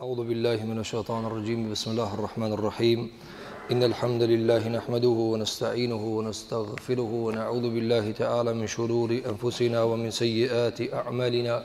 أعوذ بالله من الشيطان الرجيم بسم الله الرحمن الرحيم إن الحمد لله نحمده ونستعينه ونستغفره ونعوذ بالله تعالى من شرور أنفسنا ومن سيئات أعمالنا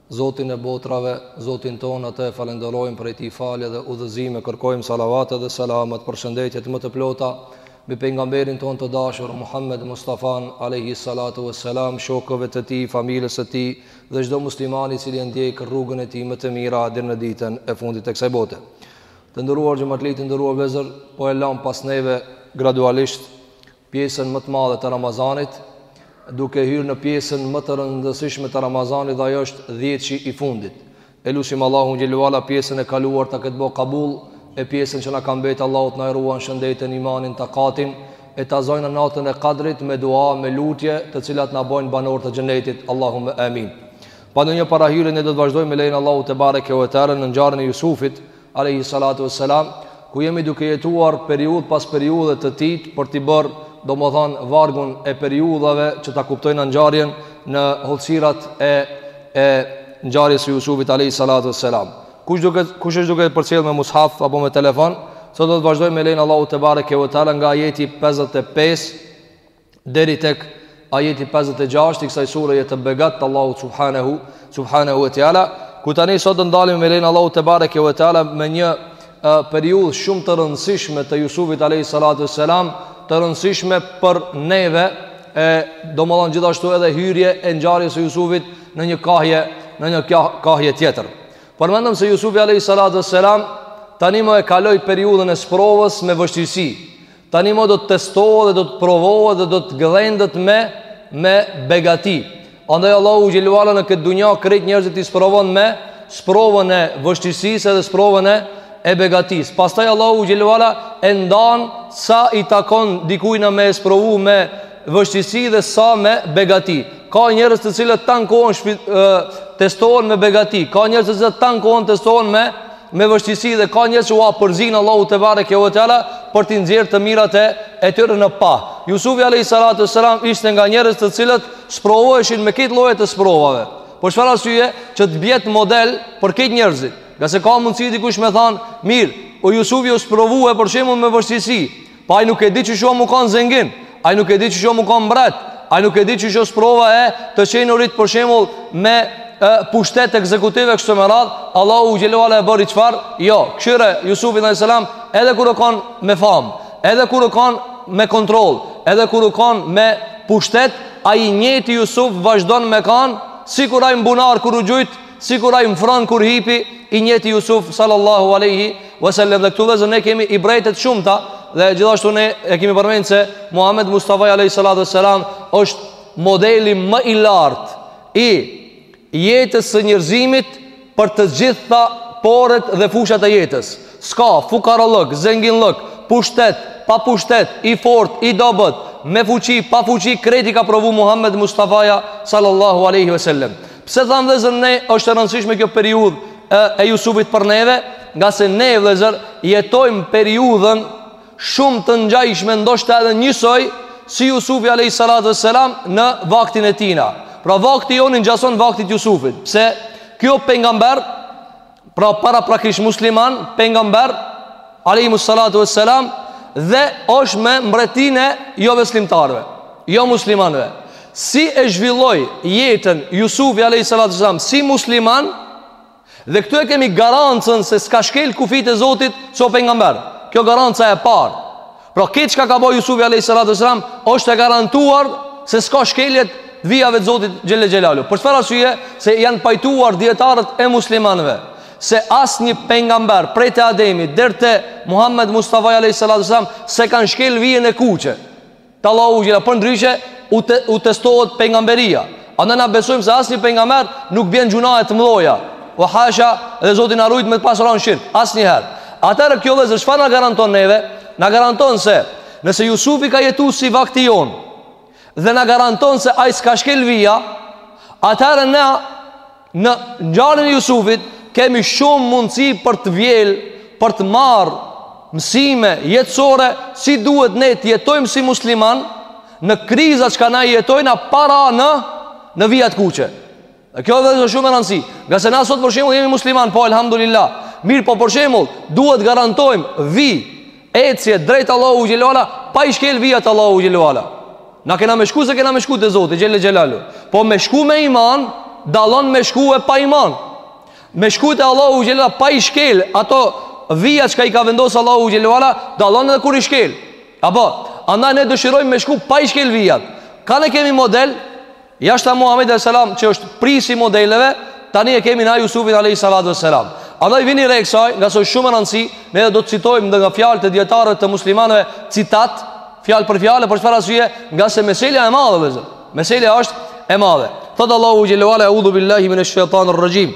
Zotin e Botrave, Zotin tonë Atë e falënderojmë prej Tij falje dhe udhëzime kërkojmë Salavatet dhe Selamet përshëndetjet më të plota mbi Pejgamberin tonë të dashur Muhammed Mustafan Alejhi Salatu ve Selam shokëve të Tij familjes së Tij dhe çdo Muslimani i cili e ndjek rrugën e Tij më të mira deri në ditën e fundit të kësaj bote Të nderuar Xhematlinj të nderuar vëllezër po e lamë pas neve gradualisht pjesën më të madhe të Ramazanit, duke hyrë në pjesën më të rëndësishme të Ramazanit dhe ajo është dhjetëshi i fundit. E lusim Allahun Xhelle ve ala pjesën e kaluar ta ketë bo kabul, e pjesën që na ka mbetë Allahu të na e ruan shëndetin, imanin, takatin, e ta zojna natën e kadrit me dua, me lutje, të cilat na bojnë banorë të xhenetit, Allahume amin. Pa ndonjë parahyrje, ne do të vazhdojmë me lejen e Allahut tebareke ve teala në ngjarjen e Jusufit, alejhi salatu ve selam ku jemi duke jetuar periudhë pas periudhe të tij për t'i bërë domethënë vargun e periudhave që ta kuptojna ngjarjen në hollësirat e e ngjarjes së Jusufit alejhi salatu ve selam kush duke kush është duke përcjellë me mushaf apo me telefon sot do të vazhdojmë me lejen e Allahut tebareke ve teala nga ajeti 55 deri tek ajeti 56 i kësaj sureje të begatë të Allahut Subhanehu, Subhanehu ve Teala, ku tani sot të ndalim me lejnë Allahu të barek e Tjala me një e, periud shumë të rëndësishme të Jusufit Alejhi Salatu ve Selam, të rëndësishme për neve, e domethanë gjithashtu edhe hyrje e ngjarjes së Jusufit në një kahje, në një kahje tjetër. Përmendëm se Jusufi Alejhi Salatu ve Selam tani më e kaloi periudhën e sprovës me vështirësi, Tani më do të testohet dhe do të sprovohet dhe do të gdhendet me, me begati. Andaj Allahu Xhelle ve ala në këtë dunja krejt njerëzit i sprovon me sprovën e vështirësisë edhe sprovën e e begatisë. Pastaj Allahu Xhelle ve ala e ndan sa i takon dikujna me e sprovu me vështirësi dhe sa me begati. Ka njerëz të cilët tanë kohën shpit, e, testohen me begati. Ka njerëz të cilët tanë kohën testohen me me vështirësi dhe ka njerëz që ua përzien Allahu tebareke ve teala për t'i nxjerrë të mirat e e tyre në pah. Jusufi alejhi salatu ve selam ishte nga njerëz të cilët sprovoheshin me këto lloje të sprovave. Për çfarë arsye? Që të mbjet model për krejt njerëzit. Ngase ka mundësi dikush me thanë, mirë, o Jusufi u sprovu e për shembull me vështirësi. Po ai nuk e di qysh u me kanë zengin, ai nuk e di qysh u me kanë mbret, ai nuk e di qysh u sprova e të qenurit për shembull me e, pushtet ekzekutive kështu me radhë, Allahu xhelle ve ala e bëri çfarë? Jo, kshyre Jusufin alejhi selam edhe kur u kanë me famë, edhe kur u kanë me kontroll, edhe kur u kanë me pushtet, ai i njëjti Jusuf vazhdon me kanë sikur ai n'bunar kur u gjujt Sikur ai m'fron kur hipi i njëjti Jusuf sallallahu alaihi wasallam dhe këtu vllezër ne kemi ibretet e shumta dhe gjithashtu ne e kemi përmend se Muhammed Mustafa alaihi salatu wasalam është modeli më i lartë i jetës së njerëzimit për të gjitha poret dhe fushat e jetës. S'ka fukarallëk, zenginllëk, pushtet, pa pushtet, i fort, i dobët, me fuqi, pa fuqi, krejt i ka provu Muhammed Mustafaja sallallahu aleyhi ve sellem. Pse thamë vllezër ne është e rëndësishme kjo periudhë e Jusufit për neve Ngase ne vllezër jetojmë periudhën shumë të ngjajshme Ndoshta edhe njësoj si Jusufi a.s. në vaktin e tina Pra vakti jonë i ngjason vaktit t'Jusufit Pse ky o pengamber Pra paraprakisht musliman Pengamber alejhimu salatu ve selam Dhe është me mbretninë e jobesimtarëve, jomuslimanëve Si e zhvilloi jetën Jusufi alejhi salatu ve selam Si musliman Dhe këtu e kemi garancën Se s'ka shkel kufijt e Zotit Që o pengamber Kjo garanca e parë Pra këtë çka ka bo Jusufi a.s. është e garantuar se s'ka shkelje të vijave të Zotit xhel-le xhelaluhu. Për çfarë arsye se janë pajtuar dijetarët e muslimanëve se asnjë pengamber prej te Ademi deri te Muhammed Mustafa a.s. s'e kanë shkel vijën e kuqe. Të Allahut xhel-le ve ala, përndryshe u, te, u testohet pengamberia. Andaj na besojmë se asnjë pengamber nuk bjen n'gjynahe të mdhaja O hasha dhe Zoti na rujt me pasë ra n'shirk Asnjëherë Atëherë kjo vllezër çfarë na garanton neve Na garanton se nëse Jusufi ka jetu si vakti jonë Dhe na garanton se ai s'ka shkel vija Atëherë na Në ngjarjen e Jusufit kemi shumë mundësi për të vjel, për të marrë mësime jetësore si duhet ne të jetojmë si musliman në krizat që na i jetojna para në në vijat e kuqe. Dhe kjo vllezër është shumë me rëndësi, ngase na sot për shembull jemi musliman, po elhamdulillah. Mirë, po për shembull, duhet garantojmë vi Ecje drejt Allahut xhel-le ve ala Pa i shkel vijat e Allahut xhel-le ve ala Na kena me shku se kena me shku te Zoti xhel-le xhelaluhu Po me shku me iman Dallon me shku e pa iman Me shku te Allahu xhel-le ve ala Pa i shkel ato vija çka i ka vendosë Allahu xhel-le ve ala Dallon edhe kur i shkel A po Andaj ne dëshirojmë me shku pa i shkel vijat Kan e kemi model Jashta Muhammedit alejhi selam që është prijësi i modeleve Tani e kemi na Jusufin alejhi salatu ve selam Andaj vini re kësaj Ngase o shumë me rëndësi Ne edhe do të citojmë dhe nga fjalët e dijetarëve të muslimanëve Citat Fjalë për fjalë Për çfarë arsye Ngase meselja e madhe vllezër Meselja është e madhe Thotë Allahu xhel-le ve ala Eudhu billahi mine shejtani rraxhim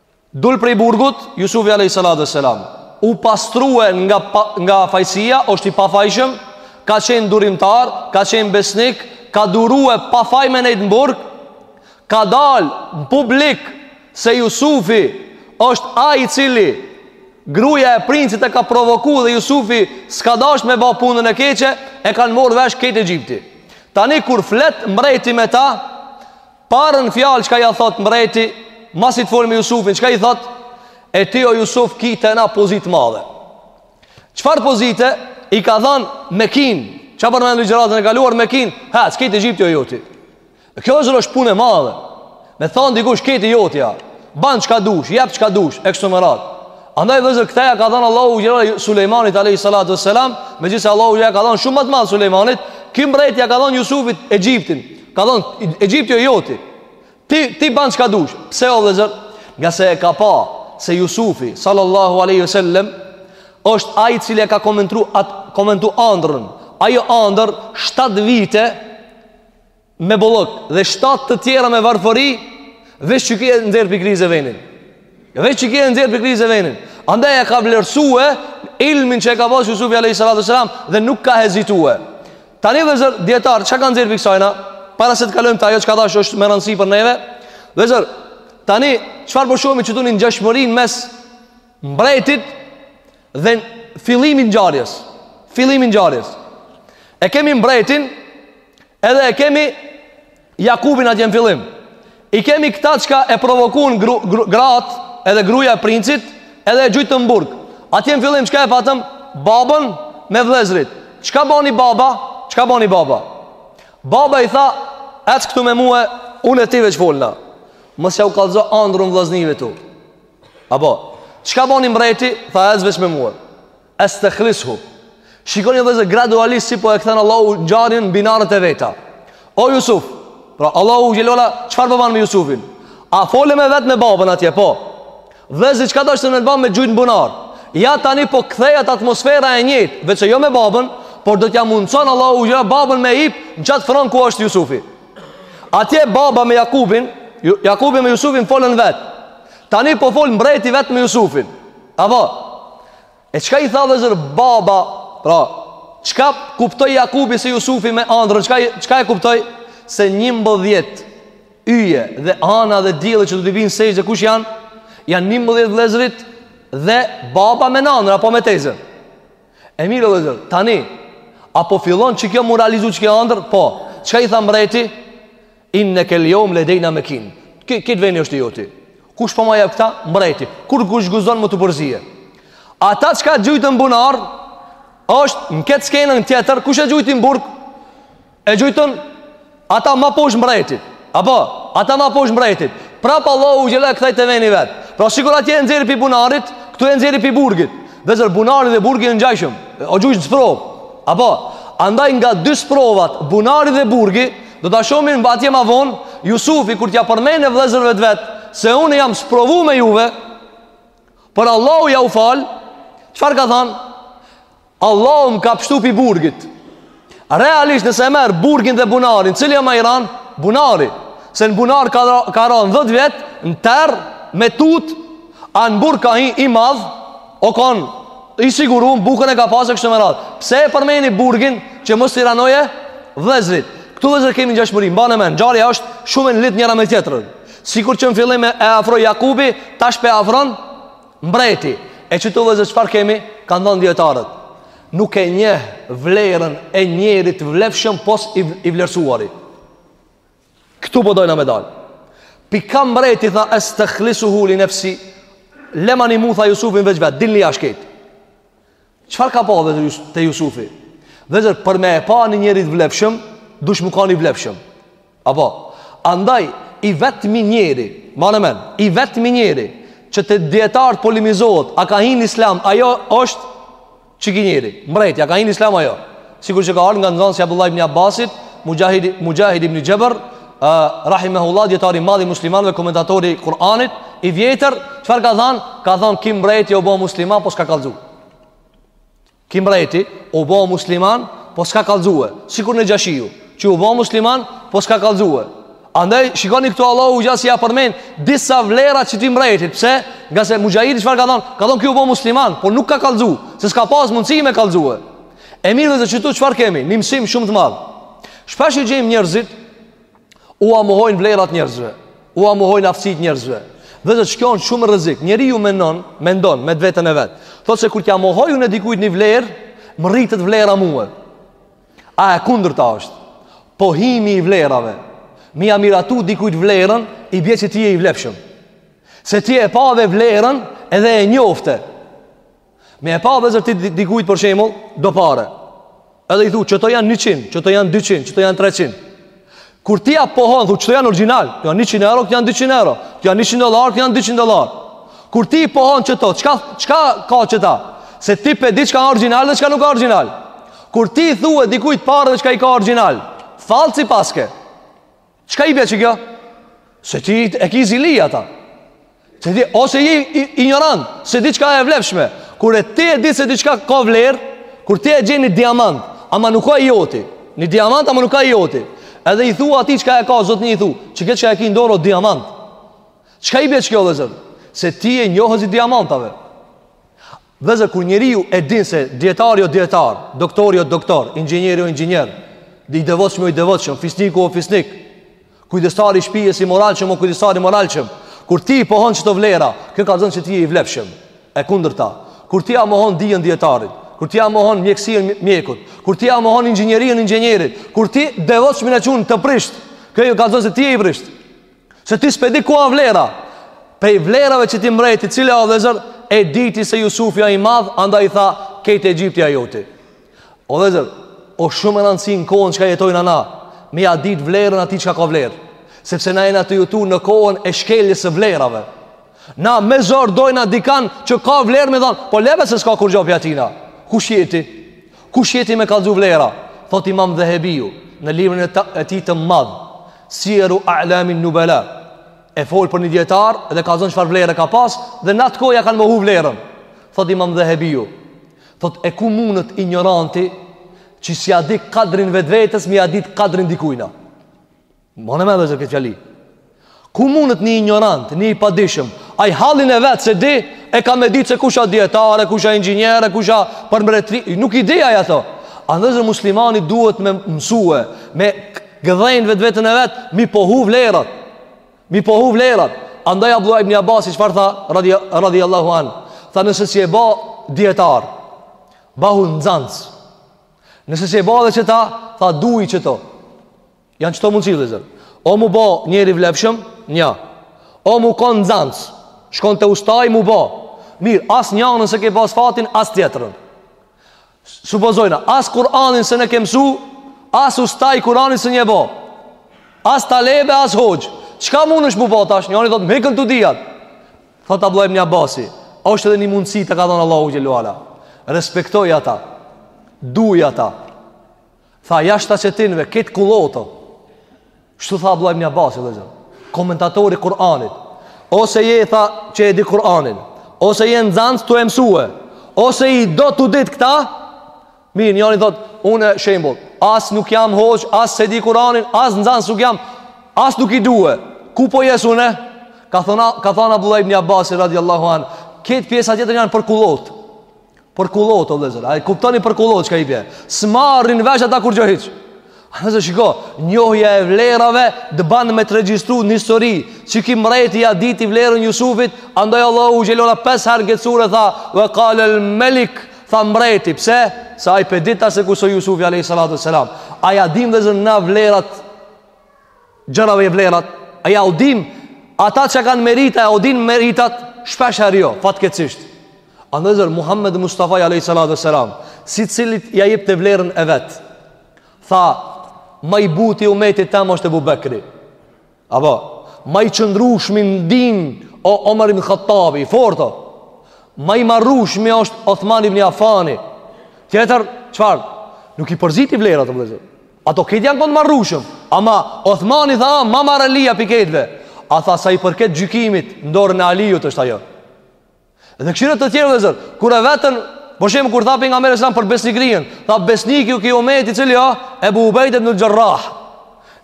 Dul prej burgut, Jusufi alayhi salatu wassalam, u pastrua nga pa, nga fajësia, është i pafajshëm, ka qenë durimtar, ka qenë besnik, ka durue pa faj me nejtë në burg, ka dal në publik se Jusufi është ai i cili gruaja e princit e ka provoku dhe Jusufi s'ka dash me ba punën e keqe, e kanë marrë vesh krejt Egjipti. Tani kur flet mbreti me ta, Parën fjalë çka ja thot mbreti, masi t'fol me Jusufin, çka i thot? E ti o Jusuf ki te na pozitë madhe. Çfarë pozite i ka dhanë? Mekin? Çka bën në ligjëratën e kaluar Mekin? Ha, krejt Egjipti o joti. Kjo është rrosh punë e madhe. Me thon dikush krejt o jotja, ban çka dush, jep çka dush, e kështu me radhë. Andaj vllezër këta ja ka dhënë Allahu xhëra Sulejmanit alayhi salatu wassalam, megjithëse Allahu ja ka dhënë shumë ma të madhe Sulejmanit, ky mbreti ja ka dhënë Jusufit Egjiptin. Ka thanë, Egjipti o joti, ti, ti ban çka dush. Pse o vllezër? Ngase e ka pa, se Jusufi, sallallahu aleyhi ve sellem, është ai i cili e ka komentu, at, komentu andrën. Ajo andër, 7 vite, me bollëk, dhe 7 të tjera me varfëri, veç që ki e nxjerr prej krize venin. Veç që ki e nxjerr prej krize venin Andaj e ka vlerësue Ilmin që e ka pasë Jusufi a.s. Dhe nuk ka hezitue Tani vllezër, dijetarët çka kanë nxjerrë prej kësajna Para se të kalojmë te ajo çka thashë është me rëndësi për neve Vllezër, tani, çfarë po shohim qetu, ngjashmërinë mes Mbretit dhe fillimit t'ngjarjes Fillimi i ngjarjes E kemi mbretin Edhe e kemi Jakubin atje në fillim. I kemi këta çka e provokun gru, gru, gratë, edhe gruaja e princit, edhe e gjujtën në burg. Atje në fillim çka e patëm? Babën me vëllezërit. Çka bani baba? Çka bani baba? Baba i tha, "Ec këtu me mua, unë e ti veç folna." Mos ja u kallzo andrën vëllaznive tu. Apo, çka bani mbreti? Tha, "Ec veç me mua." Estakhlis'hu. Shikoni vllezër gradualisht si po e kthen Allahu ngjarjen në binarët e veta. O Yusuf, pra Allahu xhelala çfarë po bën me Yusufin? A fole me vet me babën atje, po. Vllezërit çka deshtën me ba, me gjujt n'bunar? Ja tani po kthehet atmosfera e njëjtë, veçse jo me babën, por do t'ja mundson Allahu xhelala babën me hip n'qat fron ku është Yusufi. Atje baba me Jakubin, Jakubi me Yusufin folën vet. Tani po fol mbreti vet me Yusufin. Apo E çka i tha vllezër baba, pra, çka kuptoi Jakubi se Jusufi me andrën, çka çka e kuptoi se 11 yje dhe hana dhe dielli që do t'i bijnë sexhde kush janë? Janë 11 vëllezërit dhe baba me nënën apo me tezën. E mirë vëllezër, tani apo fillon qekjo m'u realizu qekjo andër? Po. Çka i tha mbreti? Inne kel jom le dejna me kin Ky veni është i joti Kush po ja jep këta mbrejti Kurkush s'guzon me të përzi Ata që t'kanë gjujtë n'bunar është në ketë skenën tjetër Kush e gjujti n'burg E gjujtën Ata ma posh mbrejtit Apo Ata ma posh mbrejtit Prap Allahu e qet këta te veni i vet Pra sikur atje e nxjerr pi bunarit Këtu e nxjerr pi burgit Vllezër bunari dhe burgi janë ngjajshëm O gjujtë në sprovë Apo Andaj nga dy sprovat Bunarit dhe burgit Do ta shohim atje ma vonë, Jusufi kur t'ja përmend vëllezërve të vet se unë jam sprovu me juve, por Allahu ja u fal, çfarë ka thanë? Allahu më ka pështu pi burgit. Realisht nëse merr burgin dhe bunarin, cili a ma i ranë? Bunari. Se në bunar ka, ka ra 10 vjet, në terr me tutë, a në burg ka hi i madh, O kon, i sigurum, bukën e ka pas e kështu me radhë. Pse e përmeni burgin që mos t'i ranoje vllezrit? Këtu vllezër kemi ngjashmëri, mbane mend, ngjarja është shumë e lidhë njëra me tjetrën. Sikur që në fillim e afroi Jakubi, tash pe afron mbreti. E qëtu vllezër çfarë kemi, kanë thanë dijetarët. Nuk e njeh vlerën e njerit të vlefshëm pos i, i vlerësuari. Këtu po dojna me dal. Pi ka mbreti tha estekhlisuhu li nefsi, lemani mu, tha, Jusufin veç vetë, dilni jashtë krejt. Çfarë ka pa vllezër te Jusufi? Vllezër, për me e pa një njeri të vlefshëm, duhesh me kanë i vlefshëm. Apo, andaj, i vetmi njeri, mane men, i vetmi njeri, që te dijetarët polemizohet, a ka hi n'islam a jo është Qiky njeri, mbrejti, a ka hi n'islam a jo Sikur që ka ardhë nga nxansi i Abdullah ibn Abbasit Muxhahid, Muxhahid ibn Xhebër uh, Rahimehullah, dijetari i madh i muslimanve Komentatori i Kur'anit I vjetër, çfarë ka thanë? Ka thanë, ky mbrejti o bo musliman, po s'ka kallzu Ky mbrejti o bo musliman, po s'ka kallzu Sikur Nexhashiu Që u bo musliman, po s'ka kallzu Andaj shikoni këtu Allahu xha si ja përmend disa vlera qëtij mbretit. Pse? Ngase Muxhahidi çfarë ka thonë? Ka thonë ky u bo musliman, po nuk ka kallzu, se s'ka pas mundësi me kallzue. E mirë vllezër qëtu çfarë kemi? Një mësim shumë të madh. Shpesh i gjejmë njerëzit ua mohojnë vlerat njerëzve, ua mohojnë aftësitë njerëzve. Vllezër kjo shumë rrezik. Njeriu mendon, mendon me veten e vet. Thotë se kur t'ja mohoj unë dikujt një vlerë, më rritet vlera mue. A e kundërta është pohimi i vlerave. Me ja miratu dikujt vlerën, i bje që ti je i vlefshëm. Se ti e pave vlerën edhe e njofte. Me e pa vllezër ti dikujt për shemull, do pare. Edhe i thu, qëto janë 100, qëto janë 200, qëto janë 300. Kur ti ja pohon, thu qëto janë origjinal, këto janë 100 euro, këto janë 200 euro, këto janë 100 dollar, këto janë 200 dollar. Kur ti i pohon qëto, çka çka ka qëta? Se ti pe di çka a origjinal dhe çka nuk a origjinal. Kur ti i thu dikujt paret e veta çka i ka origjinal, fallci paske. Çka i bje qëkjo? Se ti e ki zili ata. Se ti ose je injorant, s'e di çka e vlefshme. Kur e ti e di se diçka ka vlerë, kur ti e gjen një diamant, ama nuk a i joti. Një diamant ama nuk a i joti. Edhe i thu atij çka e ka, zotni i thu, qëky çka e ki n'dorë o diamant. Çka i bje qëkjo vllezër? Se ti je njohës i diamantave. Vllezër, kur njeriu e din se dijetari o dijetar, doktori o doktor, inxhinieri o inxhinier, i devotshmi o i devotshëm, fisniku o fisnik, kujdestari i shpijes i moralshëm o kujdestar i moralshëm, kur ti i pohon qëto vlera, kjo kallzon se ti je i vlefshëm. E kundërta, kur ti ja mohon dijen dijetarit, kur ti ja mohon mjekësinë mjekut, kur ti ja mohon inxhinierinë inxhinierit, kur ti devotshmin e çon të prisht, kjo kallzon se ti je i prisht. Se ti s'pe di ku a vlera Prej vlerave që ky mbreti cila o vllezër E diti se Jusufi a i madh Andaj tha Krejt Egjipti a i joti O vllezër O shumë rëndësi në kohën çka jetojmë na Me ja dit vlerën atij çka ka vlerë Sepse na jena t'jetu në kohën E shkeljes së vlerave Na me zor dojna dikan Që ka vlerë me thanë Po le ve se s'ka kurgjo prej tina Kush je ti Kush je ti me kallzu vlera Thot imam Dhehebiu Në librin e, e tij të madh Sijeru A'lamin Nubala e fol për një dietar dhe kallzon çfarë vlere ka pas dhe në atë kohë ja kanë mohu vlerën. Thot Imam Dhehebiu, thot e ku mundet injoranti që s'ia di kadrin vetvetes me ja dit kadrin dikujt. Mane mend vllezër këtë fjali. Ku mundet një injorant, një i padishëm, ai hallin e vet s'e di e ka me ditë se kush a dietar, kush a inxhinier, kush a për mbretëri, nuk i di ai ato. A vllezër muslimani duhet me mësue, me Gdhend vetveten e vet M'i pohu vlerat M'i pohu vlerat Andaj Abdullah ibn Abasi çfarë tha radi, radiallahu an Tha nëse s'je ba dijetar Bahu nxanës Nëse s'je ba edhe qëta Tha duj qëto Janë qëto mundësi vllezër O mu ba njeri i vlefshëm Nja O mu kon nxanës Shko te ustai mu ba Mirë, as njanën s'e ke pas fatin, as tjetërën Supozojna, as Kur'anin s'e ke mësu, as usta i Kur'anit s'je bo. As talebe, as hoxhë. Çka mundesh mu bo tash? Njani thot, m'ikën të dyjat. Thot Abdullah ibn Abasi, a është edhe një mundësi ta ka dhon Allahu xhelle ue ala. Respektoj ata. Duj ata. Tha jashta këtyneve, krejt kulloto. Shtu tha Abdullah ibn Abbas, vllezër. Komentatori i Kur'anit. Ose je tha që e di Kur'anin. Ose je nxanës tu e mësu. Ose i do ti dy këta. Mirë, njani thot, unë shembull. As nuk jam hoxh, as s'e di Kur'anin, as nxanës nuk jam. As nuk i due. Ku po jes une? Ka thanë, ka thanë Abdullah ibn Abbas, radiallahu anhu. Krejt pjesa tjetër janë për kullotë. Për kullot, o vlezër, a e kuptoni për kullot çka i bje? S'marrin vesh ata kurgjo hiç. A nëse shiko, njohja e vlerave t'ban me të regjistru në histori, qiky mbreti ja diti vlerën Jusufit, andaj Allahu xhelle shanuhu pes herë n'këtë sure tha, ve kalel melik, tha mbreti, pse? Se ai pe din se kush o Jusufi a.s. A ja dim vllezër na vlerat Gjërave vlerat, a jau dim, atyne që kanë merita, a jau dim meritat, shpesh herë jo, fatkeqësisht. A vllezër, Muhammed Mustafaja alejhi salatu ve selam, secilit ja jepte vlerën e vetë, tha, ma i buti i umetit tem është Ebu Bekri. Apo, ma i qëndrueshmi n'din, o Omer ibn Khattabi, i fortë o, ma i marrshmi është Othman ibn Afani, tjetër, çfarë, nuk i përzike vlerat, o vlezër, Ata krejt janë konë t'marrshëm Ama Othmani tha ma marre i vjen prej këtyne A tha sa i përket gjykimit N'dorën e Alijut është ajo Dhe kështu të tjerë vllezër Kur e vetën, Po shembull kur tha Pejgamberi alejhi selam për besnikërinë Tha besniku i këtij umeti cili a Ebu Ubejde ibnul Xherrah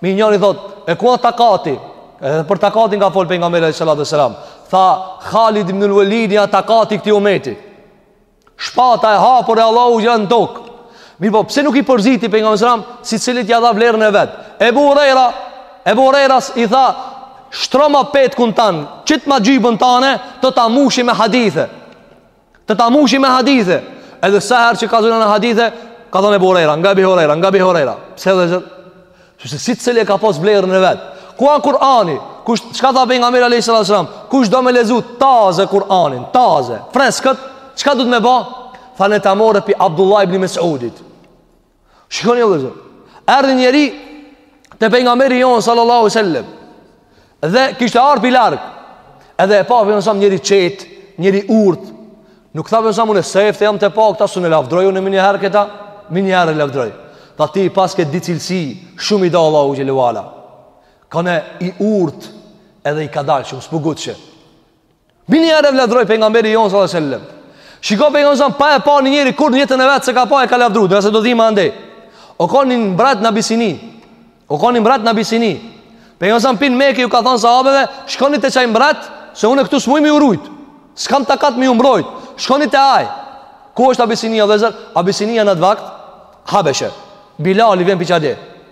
Mirë njëri thot E ku a takati Edhe për takatin ka fol Pejgamberi alejhi selam Tha Khalid ibnul Velidi a takati i këtij umeti Shpata e hapur e Allahut xhelle shanuhu në tokë. Mirëpo, pse nuk i përziti Pejgamberi alejhi selam, secilit ja dha vlerën e vet. Ebu Hurejra, Ebu Hurejras i tha, shtroma petkun tan, qitma xhybën tane, të ta mushi me hadithe. Të ta mushi me hadithe. Edhe sa herë që ka zanë në hadithe, ka thonë Ebu Hurejra, nga Ebi Hurejra, nga Ebi Hurejra. Pse vllezër? Sepse secili e ka pas vlerën e vet Ku a Kur'ani? Kush, çka tha Pejgamberi a.s. Kush do me lezu taze Kur'anin Taze, freskët Çka duhet me ba? Tha le ta merr prej Abdullah ibn Mesudit Shikoni vllezër Erdhi njeri Te Pejgamberi jonë sallallahu alejhi ve sallam Dhe kishte ardhur prej larg. Edhe e pa vetëm sa njeri i qetë, njeri i urtë. Nuk tha vetëm sa unë sefte jam tu e pa këta s'un e lavdroj unë menjëherë këta, menjëherë e lavdroi. Tha ti paske dy cilësi, shumë i do Allahu xhelle ve ala. Ke kanë i urtë edhe i kadalshëm, s'po ngutshe. Me ni herë e lavdroi pejgamberi jonë sallallahu alejhi ve sellem Shiko pejgamberi alejhi selam pa e pa një njeri kurrë n'jetën e vet s'e ka pa e ka lavdru Dhe se do dhima andej O kon një mbret në Abisini O kon një mbret në Abisini Pejgamberi alejhi selam pi n'Meke ju ka thonë sahabeve Shkoni te qaj mbret se une këtu s'muj me ju rujt S'kam takat me ju mbrojt Shkoni te aj Ku është Abisinia vllezër? Abisinia n'at vakt Habeshe Bilali vjen pi qatje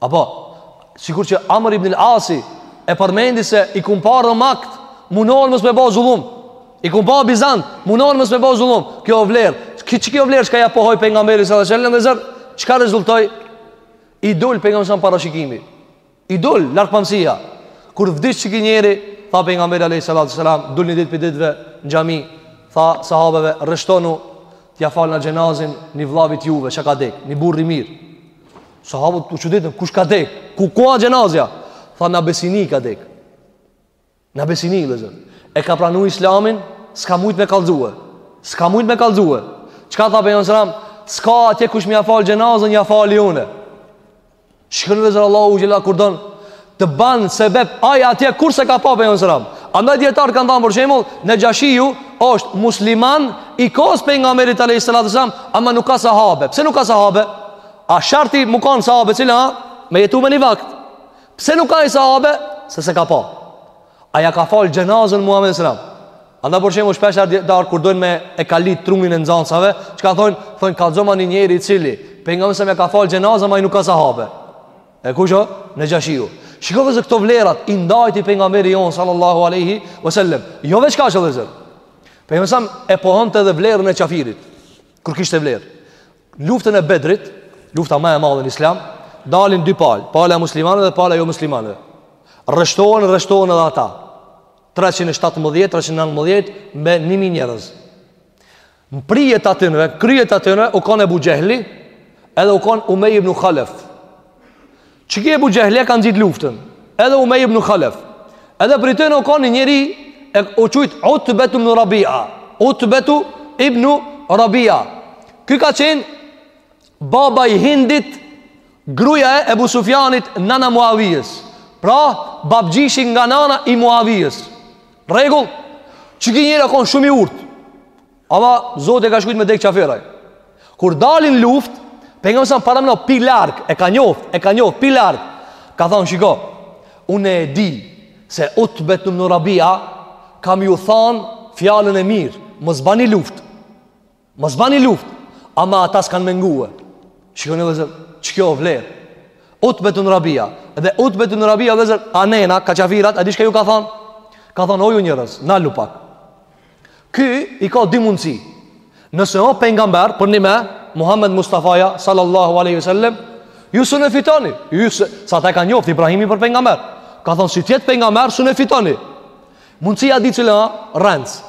Apo, sikur që Amr ibn al-Asi e përmendi se i kum pa romakt, munohen mos me bo zullum. I kum pa Bizant, munohen mos me bo zullum. Kjo o vlerë, qikjo vlerë çka ja pohoi pejgamberi alejhi selam vllezër, çka rezultoi? I dul pejgamberit alejhi selam parashikimi. I dul largpamsia. Kur vdiq qiky njeri, tha pejgamberi a.s. Dul një ditë pi ditve në xhami, tha sahabeve, rreshtonu, t'ja falni xhenazen një vllavit juve, që ka dek, një burrë i mirë. Sahabët u çuditën, kush ka dek? Ku ku a xhenazja? Tha në Abesini ka dek. Në Abesini, vllezër. E ka pranu islamin, s'ka mujt me kallzue. S'ka mujt me kallzue. Çka tha pejgamberi alejhi selam? S'ka atje kush me ja falë xhenazen, ja fali une. Shiko vllezër Allahu xhelle kur don, të ban sebep ai atje kurrë s'e ka pa pejgamberin alejhi selam. Andaj dijetarët kanë thënë për shembull, Nexhashiu është musliman i kohës pejgamberit alayhis salam, ama nuk a sahabe. Pse nuk a sahabe? A sharti mu kanë sahabe cili a, me jetu me një vakt? Pse nuk a aj sahabe? Se s'e ka pa. A ja ka falë xhenazen Muhammedi alejhi selam? Andaj për shembull shpeshherë dijetarët kur dojnë me e kalit trunin e nxansave, çka thonë, thonë, kallzoma një njeri cili, pejgamberi alejhi selam ja ka falë xhenazen, ama aj nuk a sahabe. E kush o? Nexhashiu. Shiko vllezër këto vlerat i ndajti pejgamberi jon sallallahu alaihi wasallam. Jo veç kaq vllezër. Pejgamberi alejhi selam e pohonte edhe vlerën e qafirit. Kur kishte vlerë. N'luftën e Bedrit, lufta ma e madhe në Islam, dalin dy palë, pala e muslimanëve dhe pala e jo muslimanëve. Rreshtohen, rreshtohen edhe ata. 317, 319 me 1000 njerëz. Në prijet atynve, n'kryet atynve, u kanë Ebu Xhehli, edhe u kanë Umeje ibn Halef. Qiky Ebu Xhehli e ka nxitë luftën, edhe Umeje ibn Halef. Edhe prej tyne u kanë njëri, e u qujt Utbetu ibn Rabia. Utbetu ibn Rabia. Ky ka qenë baba i Hindit, gruja e Ebu Sufjanit, nana Muavijës. Pra, babgjyshi nga nana i Muavijës. Rregull, qiky njeri o kon shumë i urtë. Ama Zoti e ka shkrujt me dek qafir aj. Kur dalin n'luftë, pejgamberi alejhi selam paramendo pi larg, e ka njoft, e ka njoft pi larg. Ka thon shiko, unë e di se Utbetu ibn Rabia ka me ju thon fjalën e mirë, mos bani luftë. Mos bani luft Ama ata s'kan me ngue Shikoni vllezër çka o vler Utbe ibn Rabia Dhe Utbe ibn Rabia vllezër anena ka qafirat A di çka ju ka than Ka than o ju njerëz Nalu pak Ky i ka dy mundësi Nëse o pejgamber Përnime Muhammed Mustafaja Sallallahu alejhi sallem Ju sun e fitoni Ju se ata e kan njoft Ibrahimin për pejgamber Ka than si t'jetë pejgamber Sun e fitoni Mundësia e dyt cila a Rrenc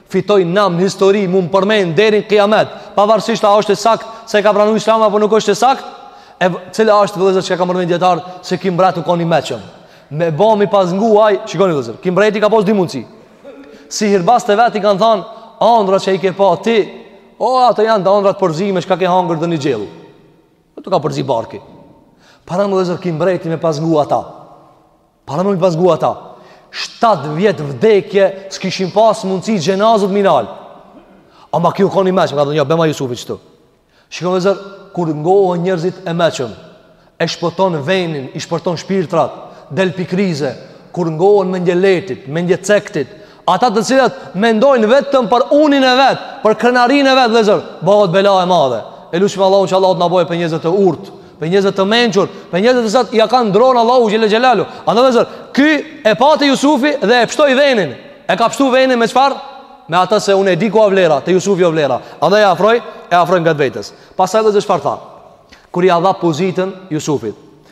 fitoi nam në histori mund m'u përmend deri në kijamet pavarësisht a është e sakt se e ka pranuar Islamin apo nuk është e sakt e cila është vëllazër që kan përmend dijetar se ky mbret u kon i meçëm me bo me i pas ngu shikoni vëllazër ky mbreti ka pas dy mundësi sihirbazët e vet i kanë thënë andra që i ke pa ti o ato janë andra t'përzime çka ke hangër dhe një gjell a t'u ka përzi barki pra vëllazër ky mbreti me pas ngu ata Pra me i pas ngu ata, 7 vjet vdekje s'kishin pas mundësi xhenazet me i nal. Ama ky u kon i meçëm, ka thënë, jo, bjema Jusufin qëtu. Shikoni vllezër, kur ngohen njerzit e meçëm, e shpëton venin, i shpëton shpirtrat, del pi krize, kur ngohen mendjelehtit, mendjecektit, Ata të cilët mendojnë vetëm për unin e vet, për krenarinë e vet, vëllazër, bëhet bela e madhe. E lusim Allahun që Allahu të na bëjë për njerëz të urtë, për njerëz të mençur, për njerëz të cilët ia kanë dron Allahut xhel-le xhelaluhu. Andaj vëllazër, ky e pa te Jusufi dhe e pshtoi venin. E ka pshtu venin me çfarë? Me atë se unë e di ku ka vlera, te Jusufi ka vlera. Andaj e afroi, e afroi ngat vetes. Pastaj vëllazër çfarë tha? Kur ia dha pozitën Jusufit,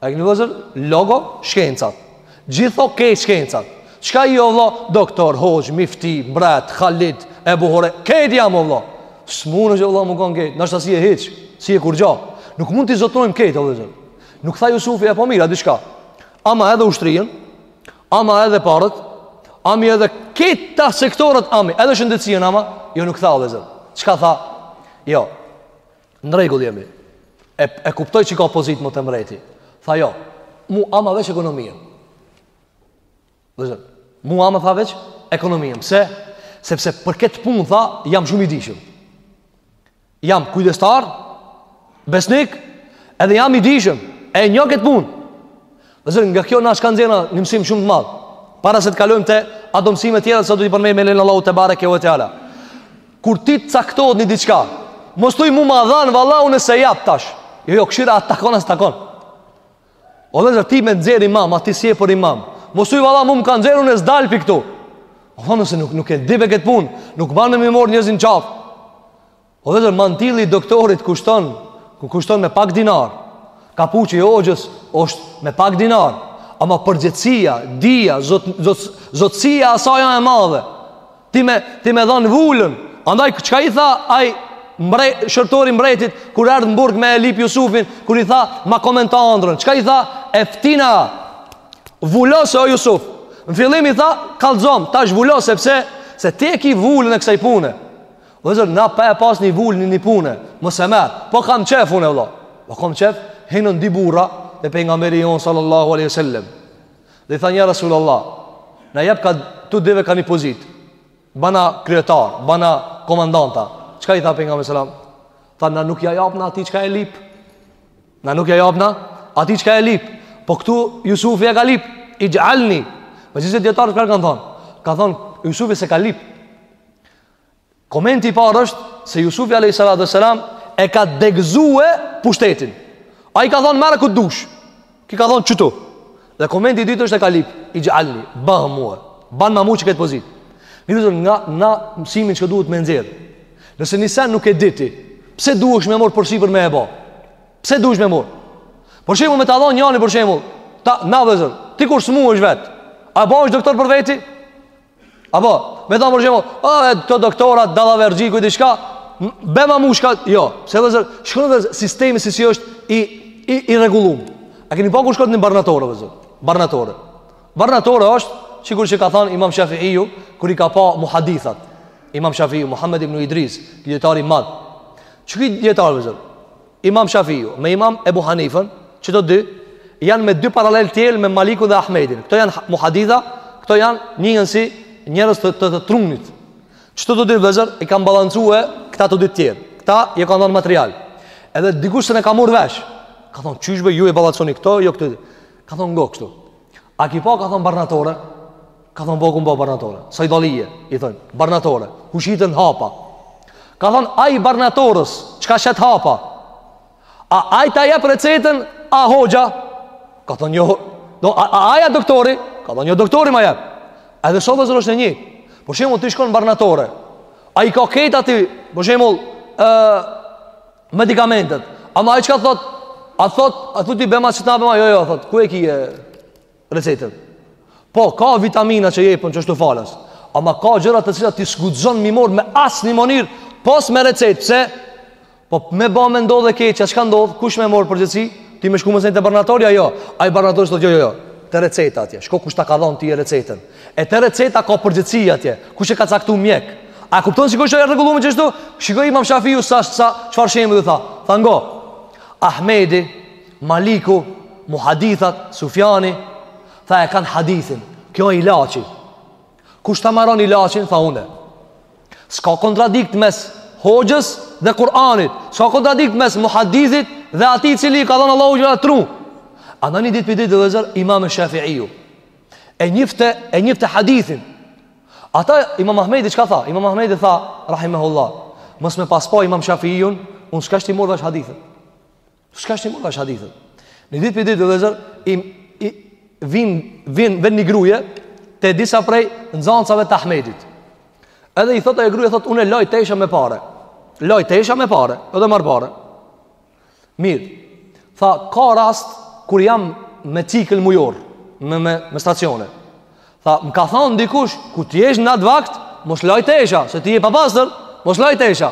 A keni vllezër logo shkencat. Gjitho kejt shkencat. Çka je o vllo? Doktor, hoxh, myfti, mbret, Halid, Ebu Hurejre. Kejt jam o vllo. S'mundesh o vllo me konë kejt. Ndoshta s'je hiç, s'je kurgjo. Nuk mund t'i zotnojmë kejt o vllezër. Nuk tha Jusufi e po mirë, a di çka. Ama edhe ushtrien, ama edhe paret, ami edhe këta sektorët ami, edhe shëndetësien ama, jo nuk tha o vllezër. Çka tha? Jo, Në rregull jemi. E, e kuptoj që kam pozitë mo te mbreti. Tha jo. Mu ama veç ekonomien. Vllezër. Mu ama tha veç ekonomien. Pse? Sepse për këtë punë tha jam shumë i dijshëm. Jam kujdestar, besnik, edhe jam i dijshëm. E njoh këtë punë. Vllezër, nga kjo na çka nxjerrna një mësim shumë të madh. Para se të kalojmë te do mësime tjera, që do t'i përmendim me lejen e Allahut tebareke ve teala. Kur ty të caktohet një diçka, mos thuj mu ma dhanë, valla unë s'e jap tash. Jo, jo, kqyre a të takon, a s'të takon. O vllezër, ty me nxjerr imam, a ti s'je për imam. Mos thuj valla mu më kan nxjerr, unë s'dal prej këtu. O dhe nëse nuk, nuk e di këtë punë, nuk ban me i morë njerzit n'qafë. O vllezër, mantili i doktorit kushton, ku kushton me pak dinar, kapuçi i hoxhës është me pak dinar, ama përgjegjësia, dija, zot, zot, zotësia e saj e madhe, ti me, ti me dhanë vulën, andaj çka i tha ai mbre, shërbtori i mbretit, kur erdh në burg me e lip Jusufin, kur i tha ma komento andrrën, çka i tha eftina, vulose o Jusuf, në fillim i tha kallzom, tash vulose, pse, se ti e ki vulën e kësaj pune, Vllezër, na pa e pas një vulë një një pune, mos e merr, po kam qejf unë vlla. Po kam qejf, hinën dy burra te pejgamberi jonë sallallahu aleyhi sallem. Dhe i thanë ja Rasulallah, na jep këtu dyve ka një pozitë, bana kryetar, bana komandanta. Çka i tha pejgamberi sallam? Tha, na nuk ja japna atij çka e lip. Na nuk ja japna atij çka e lip. Po këtu Jusufi e ka lip, ixhalni. Me gjithë dijetarë të kërë kanë thonë, ka thonë, Jusufi s'e ka lip. Komenti i parë është se Jusufi alayhi salatu wasalam e ka degëzue pushtetin. Ai ka thonë merre ku dush. Ky ka thonë qitu. Dhe komenti i dytë është e ka lip, ixhalni, bëm mua. Banma mu qikët pozitë. Mirë, nga na mësimin që duhet me nxjerr. Nëse ni sen nuk e di ti, pse duhesh me marr përsipër me e bë? Pse duhesh me marr? Për shembull me ta dhon njëri për shembull, ta na vllezër. Ti kur smuhesh vet, a bëhesh doktor për veti? Apo, me ta për shembull, a këta doktorat, dallaverxhi, ku di çka, bema mushka, jo, se vllezër, shko vllezër, sistemi si si është i, i, i rregullum. A keni pa kur shkon në barnatore, vllezër, barnatore. Barnatore është, sikur që ka than imam Shafiiju, kur i ka pa muhadithat, imam Shafiiju, Muhammed ibn Idris, dijetari i madh, qiky dijetar, vllezër, Imam Shafiu me Imam Ebu Hanifën, që të dy, janë me dy paralel tjerë me Malikun dhe Ahmedin. Këto janë muhaditha, këto janë njihen si njerëz të, të, të trunit. Qëto të dy vllezër, i kanë balancue këta të dy tjerë. Këta i kanë dhonë material. Edhe dikush se ne ka murr vesh. Ka thonë, qysh be, ju e balanconi këto, jo këto. Ka thonë, ngo kështu. A ki pa ka thonë barnatore? Ka thonë po kum pa barnatore. Sajdalije, i thonë, barnatore. Ku shiten hapa. Ka thonë, ai i barnatores, çka shet hapa? A ai ta jep recetën, a hoxha? Ka thonë, jo, do, a, a aja doktori? Ka thonë, jo, doktori ma jep. A edhe shko vllezër është në një. Për shembull, ti shkonë barnatore. Ai ka krejt aty, për shembull, Medikamentet. Ama ai çka thot? A thot, a thot ti bëma si ta bëma? Jo, jo, thot, ku e ke recetën? Po, ka vitamina që jepen qashtu falas. Ama ka gjëra të cilat ti s'guxon m'i mor me asnjë mënyrë, pos me recetë, pse? Po me ba me ndodh e keqja, çka ndodh? Kush me mor përgjegjësi? Ti me shku më sen te barnatorja, jo. Ai barnatori thot, jo, jo, jo. Te receta atje. Shko kush ta ka dhënë ti recetën. E te receta ka përgjegjësi atje. Kush e ka caktuar mjek? A e kupton sikur është rregullu me qështu? Shiko Imam Shafiu sa sa çfarë shembulli tha. Tha ngo. Ahmedi, Maliku, Muhadithat, Sufjani, tha e kanë hadithin. Kjo është ilaçi. Kush ta maron ilaçin, tha unë. S'ka kontradikt mes Hoxhës dhe Kur'anit. S'ka kontradikt mes Muhadithit dhe atij i cili i ka dhënë Allahu xhela tru. Anda një ditë prej ditëve vllezër Imam Shafiu. E njëfte, e njëfte hadithin Ata imam Ahmedi çka tha? Imam Ahmedi tha, rahimehullah Mos me pas pa imam Shafiun Unë s'kashti morr vesh hadithin S'kashti morr vesh hadithin Një ditë prej ditëve vllezër i, i, Vin, vin, vin një gruje Te disa prej nxancave të Ahmedit Edhe i thot ajo gruje thot Unë e laj tesha me pare Laj tesha me pare Edhe marr pare Mirë, tha, ka rast kur jam me cikl mujor, me, me menstruacione. Tha, më ka thonë dikush, kur të jesh në atë vakt, mos laj tesha, se ti je papastër, mos laj tesha.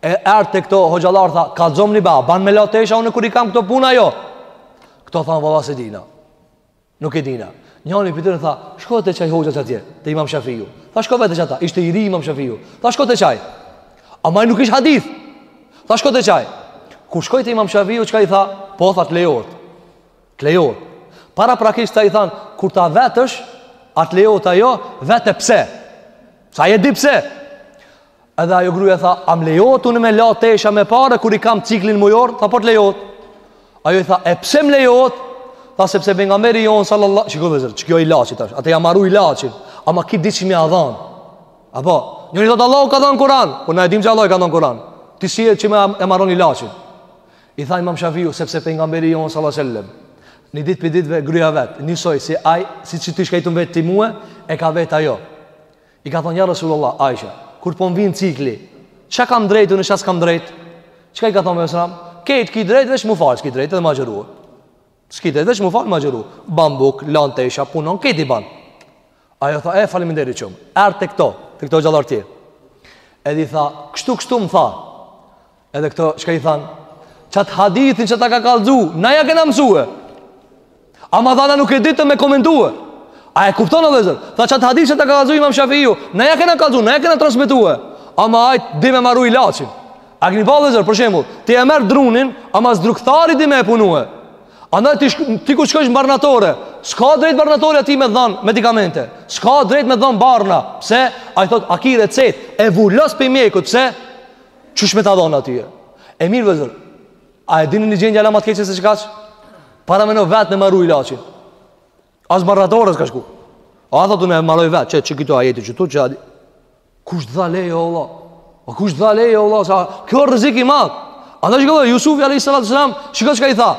E erdh te këto hoxhallarë, tha, kallzomni a ban me la tesha, unë kur i kam këto punë a jo. Këto thanë, valla s'e dina. Nuk e dina. Njani prej tyre tha, shko te qaj hoxha qatje, te imam shafiju. Tha shko vete qata, ishte i ri imam shafiju. Tha shko te qaj. Ama aj nuk ish hadith. Tha shko te qaj. Kur shkoi te imam shafiju, çka i tha? Po, tha të lejohet. Të lejohet. Paraprakisht këta i thanë, kur ta vetësh, a të lejohet a jo, vete pse. Se aj e di pse. Edhe ajo gruja tha, a më lejohet unë me la tesha me pare, kur i kam ciklin mujor, tha po të lejohet. Ajo i tha, e pse më lejohet? Tha, sepse pejgamberi jonë, sallallah, qekjo vllezër, qekjo ilaçi është, atë ja maru ilaçin, ama ki ditë që mi a dhanë. Apo, njëri thotë, Allahu ka dhanë kuran, po na e dim që Allah i ka dhanë kuran, ti si e që me e maron ilaçin. I tha imam shafiu, sepse pejgamberi jonë, sallallah, Një ditë prej ditëve gruja vetë, njësoj, si, aj, si që ti çka je tu vetë ti mue, e ka vetë ajo. I ka thonë, ja Resulullah, Aisha, kur po më vjen cikli, çka kam drejtë, unë ça s'kam drejtë? Çka i ka thonë me Veselam? Krejt ki drejtë, veç mu falë, s'ki drejtë edhe me agjërue. S'ki drejtë, veç mu falë, me agjërue. Ban bukë, lan tesha, punon, krejt i ban. Ajo tha, e faleminderit shumë, erdh te këto, te këto hoxhallarë tjerë. Edhe i tha, kështu kështu më tha, Edhe këto, çka i thanë? Qatë hadithin që ta ka kallzu, na ja kena mësue. Ama valla nuk e ditëm me komentue. A e kuptoni vllezër? Tha qatë hadithin që ta ka kallzu imam Shafiju, na ja kena kallzu, na ja kena transmetue. Ama aj di me maru ilaçin. A keni pa vllezër, për shembull, ti e merr drunin, ama zdrukthtari di me e punue. Anda ti, ti kur shkon në barnatore, s'ka drejt barnatori ty me dhanë medikamente. S'ka drejt me dhanë barna. Pse? Ai thotë, a ki recet, e vulos prej mjekut, pse? Qysh me ta dhonë ty? E mirë vllezër, a e dini një gjendje ala ma të keqe se qekaq? Parameno vetë me maru ilaçin. As n'barnatore s'ka shku. A thotë unë e maroj vetë, që, që këto ajeti që tu, që adi. Kush t'dha leje, o vlla? A kush t'dha leje, o vlla? Sa, kjo është rrezik i madh. A në shkëllë, Jusufi a.s. Shkëllë çka i tha?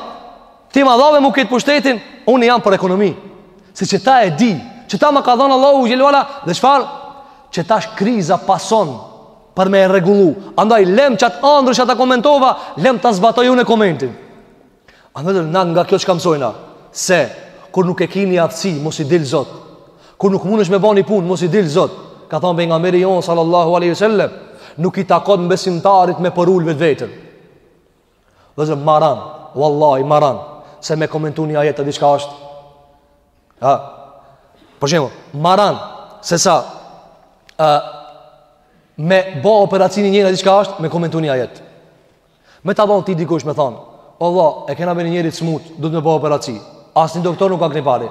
Ti ma dhave mu këtë pushtetin, unë jam për ekonomi. Se qeta e di, qeta ma ka dhonë Allahu xhele ue ala, dhe çfarë? Qetash kriza pason Për me e rregullu Andaj lem qat andërr që ta komentova Lem ta zbatoj unë e komentin A me dhëllë, na nga kjo çka msojna Se, kur nuk e ki ni aftësi, mos i dil zot Kur nuk mundesh me ba ni punë, mos i dil zot Ka thonë Pejgamberi jonë, sallallahu aleyhi sallem Nuk i takon besimtarit me përul vetveten Vllezër ma randë, wallahi ma randë, se me komentu një ajet të diçka është. Ha. Për shembull, ma randë, se sa a, me bo operaci ni njeri diçka është, me komentu një ajet. Me ta dhonë ty dikush me thonë, o vlla, e kena me një njeri të smut, duhet me bo operaci. Asnjë doktor nuk ka knej pari.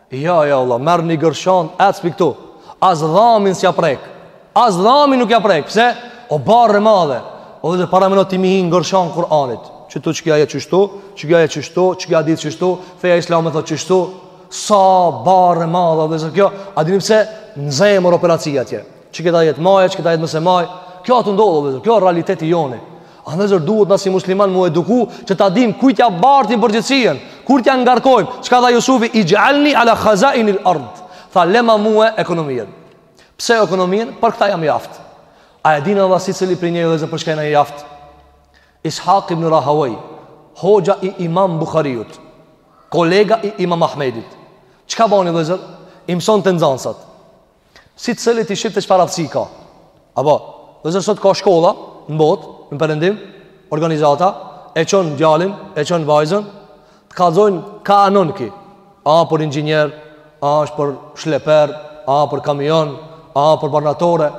Ja, ja, vlla, merr një gërshan, ec pi këtu. As dhamin s'ja prek. As dhamin nuk ja prek. Pse? O barrë e madhe. O vllezër parameno ti m'i hi n'gërshan Kur'anit. Qëtu qiki ajet qështu, qiki ajet qështu, qiki hadith qështu, feja islame thotë qështu. Sa barrë e madhe, dhe zërë kjo. A dini pse në zemër operacija atje. Që këta jetë majë, që këta jetë mëse majë. Kjo a tu ndodh, vllezër, kjo realiteti joni. Andaj vllezër duhet na si musliman m'u eduku që ta dim kujt ja bartim përgjegjësinë, kur t'ja ngarkojmë. Çka tha Jusufi ixhalni ala khazainil ard. Tha lema mua ekonominë. Pse ekonominë? Për këtë jam i aftë. A e dina vlla secili prej neve vllezër për çka jena i aftë? Ishaq ibn Rahawaj, hoxha i imam Bukhariut, kolega i imam Ahmedit. Çka bani vllezër? I msonte nxansat. Secilit i shifte çfarë aftësi ka. Apo, vllezër sot ka shkolla, në botë, në përëndim, organizata, e çon djalin, e çon vajzën, të kallzojnë ka anon ki. A për inxhinier, a është për shleper, a për kamion, a për barnatore.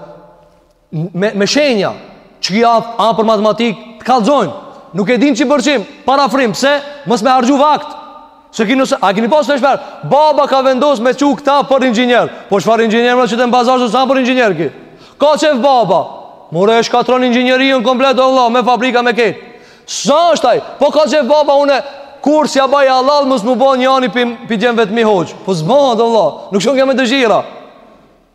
me, me shenja që ki apo a për matematikë të kallzojnë nuk e din qind për qind përafrim pëse mos me harxhu vakt se ki nëse a kini pas të shper baba ka vendos me çu këta për inxhinier po çfarë inxhinier me shit n'pazar se sa për inxhinier ki ka qef baba more e shkatrron inxhinierinë komplet o vlla me fabrika me ketë Sa është ai? Po ka qef baba unë kur s'ja baj hallall mos më bën jani pi pi gjen vetëm hoxhë. Po s'bën vlla, nuk shkon kjo me dëshira.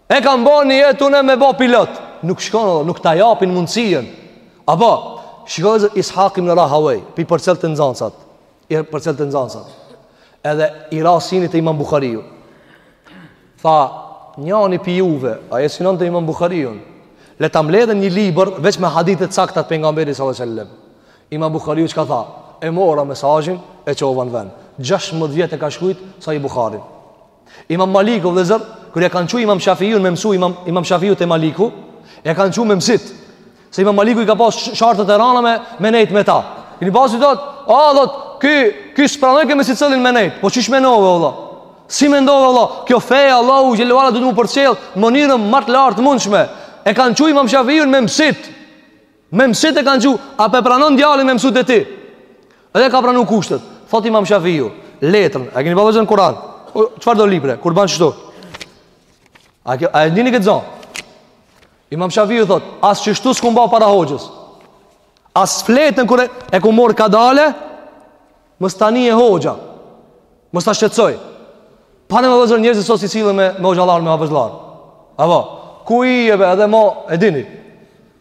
E kam bo njet unë me u bo pilot. Nuk shkon edhe, nuk ta japin mundësien. Apo, shikoj se Is'hak ibn Rahavej, pi përcjellke nxansat. I përcjellke nxansat. Edhe i ra syni te Imam Buhariu. Tha, njani pi juve, aj e synonte Imam Buhariun. Le ta mbledhën një libër veç me hadithe të sakta të pejgamberit sallallahu alajhi wasallam. Imam Buhariu çka tha? E mora mesazhin e çova në vend. 16 vjet e ka shkrujt Sahih Buharin. Imam Maliku vëllazër, kur e kanë çu Imam Shafiun me mësu Imam Imam Shafiu te Maliku, e kanë çu me mesit. Se Imam Maliku i ka pas shartet e rana me me nejt me ta. Keni parasysh, thot, "Ky ky s'pranojke me secilin me nejt." Po qysh mendove vëlla? Si mendove vëlla? Kjo fe e Allahu xhelalu duhet m'u përcjell në mënyrën më të lartë të mundshme. E kanë çu Imam Shafiun me mesit. Me mesit e kanë çu A po e pranon djalin me mësu te ti Edhe ka pranu kushtet Thot imam Shafiu Letrën E keni pa vllezër Kuran Çfarëdo libri Kur ban qështu A, ke, a e dini këtë zo Imam Shafiu thot As qështu s'ku ba para hoxhës As fletën kur e kom marr kadale Mos ta nin hoxha Mos ta shqetsoj Pa ni vllezër njerëzit sot si sillen me, me hoxhallarë me hafëzllarë Apo Ku i jeve edhe mo e dini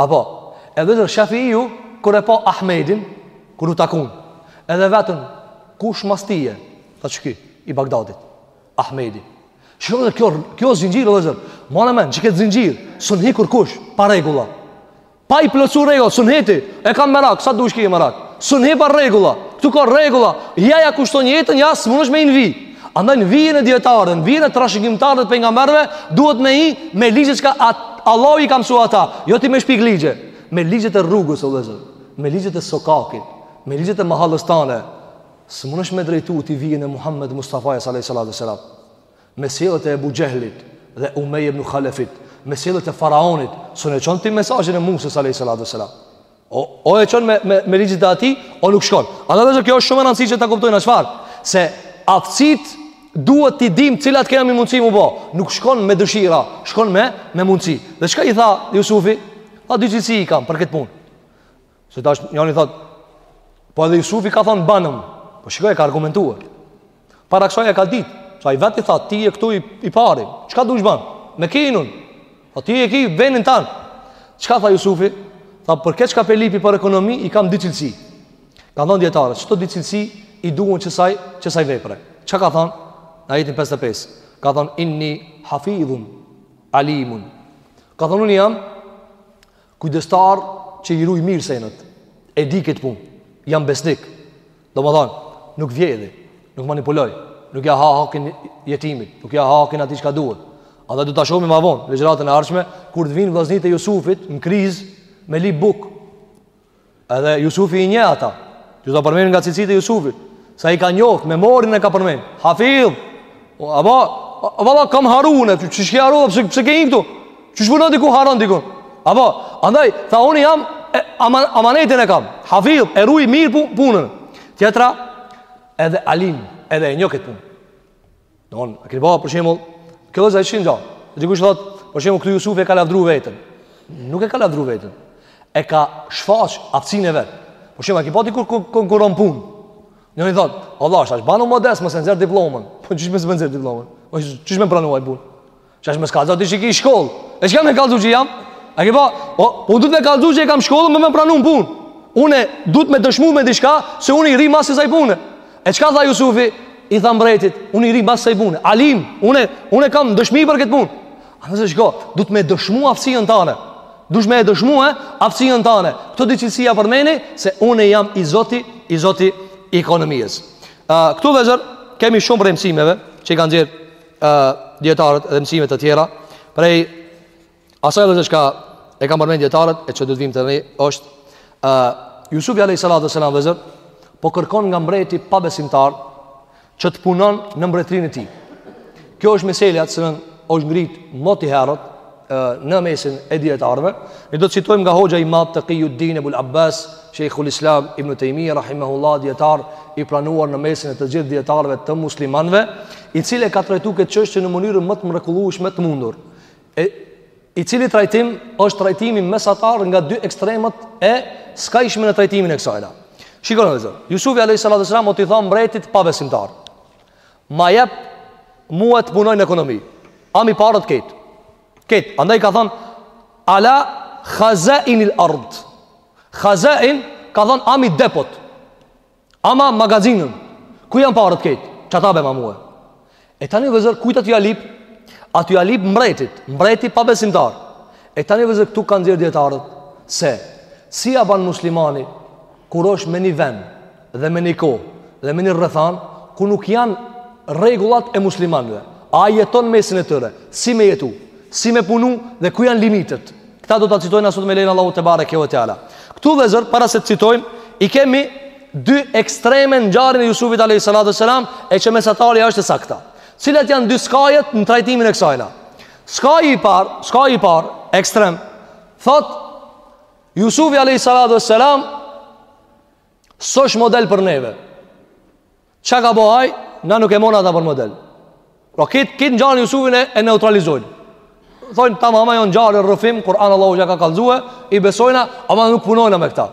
Apo, vllezër Shafiu, kur e pa Ahmedin, kur u takun, edhe e vetën, kush mas teje, tha qiky, i Bagdadit, Ahmedi. Shikoni dhe kjo, kjo zinxhir, vllezër, mane n'men, n'qëket zinxhir, s'un hin kurkush, pa rregulla, pa i plotësu rregullat, s'un hin ti, e kam merak, sa dush ki merak, s'un hin pa rregulla, këtu ka rregulla, ja ja kushton jetën, ja s'munesh me hi në vijë, Andaj në vijën e dijetarëve, në vijën e trashëgimtarëve të pejgamberve, duhet me hi me ligjet çka Allahu i ka msu ata, jo ti me shpik ligje, me ligjet e rrugës, o vllezër, me ligjet e sokakit, me ligjet e mahallës tane, s'munesh me drejtu ti vijën e Muhammed Mustafasë alejhi salatu ve selam, me sjelljet e Ebu Xhehlit dhe Umeje ibnu Halefit, me sjelljet e Faraonit, s'un e çon ti mesazhin e Musës alejhi salatu ve selam. O, o e çon me, me, me ligjet e atij, o nuk shkon. Andaj kjo është shumë me rëndësi që ta kuptojna çfarë. Se aftësitë duhet t'i dim cilat kena me mundësi m'u bo. Nuk shkon me dëshira, shkon me, me mundësi. Dhe çka i tha Jusufi? Tha dy cilësi i kam për këtë punë. Se tash njani thot, po edhe Jusufi ka thonë banëm. Po shiko e ka argumentuar. Para kësaj e ka ditë. Se ai vetë i tha, ti je këtu i, i pari. Çka dush ban. Mekinun. Tha ti e ki venin tan. Çka tha Jusufi? Tha, për qeto çka pe lypi për ekonomi, i kam dy cilësi. Kanë thanë dijetarët, qeto dy cilësi i duhen qesaj, qesaj vepre. Çka ka thonë? Në ajetin 55. Ka thonë, inni hafidhun, alimun. Ka thonë, unë jam, Kujdestar që i ruj mirë senët E di këtë punë Jam besnik Domethanë Nuk vjedh Nuk manipuloj Nuk ja ha hakin jetimit Nuk ja ha hakin atij çka duhet Edhe do ta shohim ma vonë ligjëratën e ardhshme Kur të vinë vllaznit e Jusufit Në krizë Me lyp bukë Edhe Jusufi i njeh ata. Ju ta përmend nga cilësitë e Jusufit, se i ka njoft memorien e ka përmend. Hafiz. O abo, valla kam harru, ti qysh ke harru, pse pse ke një këtu? Qysh punon dikun harron dikun? Abo, andaj tha unë jam e, aman, amanetin e kam. Hafiz, e ruaj mirë punën. Tjetra, edhe Alim, edhe e njoh këtë punë. Don, a ke bërë për shembull, kjo është ashin gjë. Dikush thot, për shembull, këtu Jusufi e ka lavdruar veten. Nuk e ka lavdruar veten. E ka shfaqë aftësinë e vet. Për shembull, e ki pa ti kur konkurron punë? Një thot, Allah është ashtë, banu modest, mos e nxirr diplomën. Po qysh me s'e nxjerr diplomën? Po qysh me pranu n'punë? Qysh me s'kallzu ti që ki shkollë E që kam me kallzu që jam A ke pa o, Unë duhet me kallzu që e kam shkollë Me më pranu në punë Unë duhet me dëshmu me diçka Se unë i rri mas kësaj pune E çka tha Jusufi I tha mbretit Unë i rri mas kësaj pune Alim Unë, unë kam dëshmi për këtë punë A nëse shkon Duhet me dëshmu aftësinë tane Duhet me dëshmu aftësinë tane Këto dy cilësi i përmeni Se unë jam i zoti I zoti i ekonomisë Këtu vëllezër Kemi shumë prej mësimeve Që i kanë nxjerrë ë dijetarët dhe mësime të tjera prej asaj vëllezër çka e kanë përmend dijetarët e ç'do të vijmë te ajo është ë Yusuf alayhi salatu selam vëllezër po kërkon nga mbreti pabesimtar që të punon në mbretërinë e tij. Kjo është meselja që është ngrit moti herët në mesin e dijetarëve ne do të citojmë nga hoxha i madh Taqiyuddin Abul Abbas Sheikhul Islam ibn Taymiyyah rahimahullah dijetar i pranuar në mesin e të gjithë dijetarëve të muslimanëve i cili e ka trajtuar këtë çështje në mënyrë më të mrekullueshme të mundur e i cili trajtim është trajtimi mesatar nga dy ekstremet e skajshme në trajtimin e kësajna. Shikoni vëllezër, Jusufi a.s. i tha mbretit pabesimtar. Ma jep mua të punoj në ekonomi. Ami paret krejt. Krejt. Andaj ka thanë, ala khazain il ard. Khazain ka thanë, ami depot. Ama magazinën. Ku janë paret krejt? Qata bjema mua. E tani vëllezër, kujt është tu ia lyp? Është tu ia lyp mbretit? Mbreti pabesimtar. E tani vëllezër, këtu kanë nxjerrë dijetarët. Se, si ia ban muslimani, kur është në një vend, dhe me një kohë dhe me një rrethan ku nuk janë rregullat e muslimanëve. A jeton mesin e tyre? Si me jetu? Si me punu dhe ku janë limitet? Këta do ta citojna sot me lejen Allahut tebareke ve teala. Këtu vëllezër, para se të citojmë, i kemi dy ekstreme në ngjarjen e Jusufit a.s. e që mesatarja është e sakta. Cilat janë dy skajet në trajtimin e kësajna? Skaj i par, skaj i par, ekstrem, thot, Jusufi a.s. S'osht model për neve. Qa ka bo aj, na nuk e morrna ata për model. Pra këtë kit ngjarje Jusufit e, e neutralizojnë. Thojnë, tamam ajo ngjarje rrëfim, Kur'an Allahu që ka kallzue, i besojna, ama nuk punojna me këta.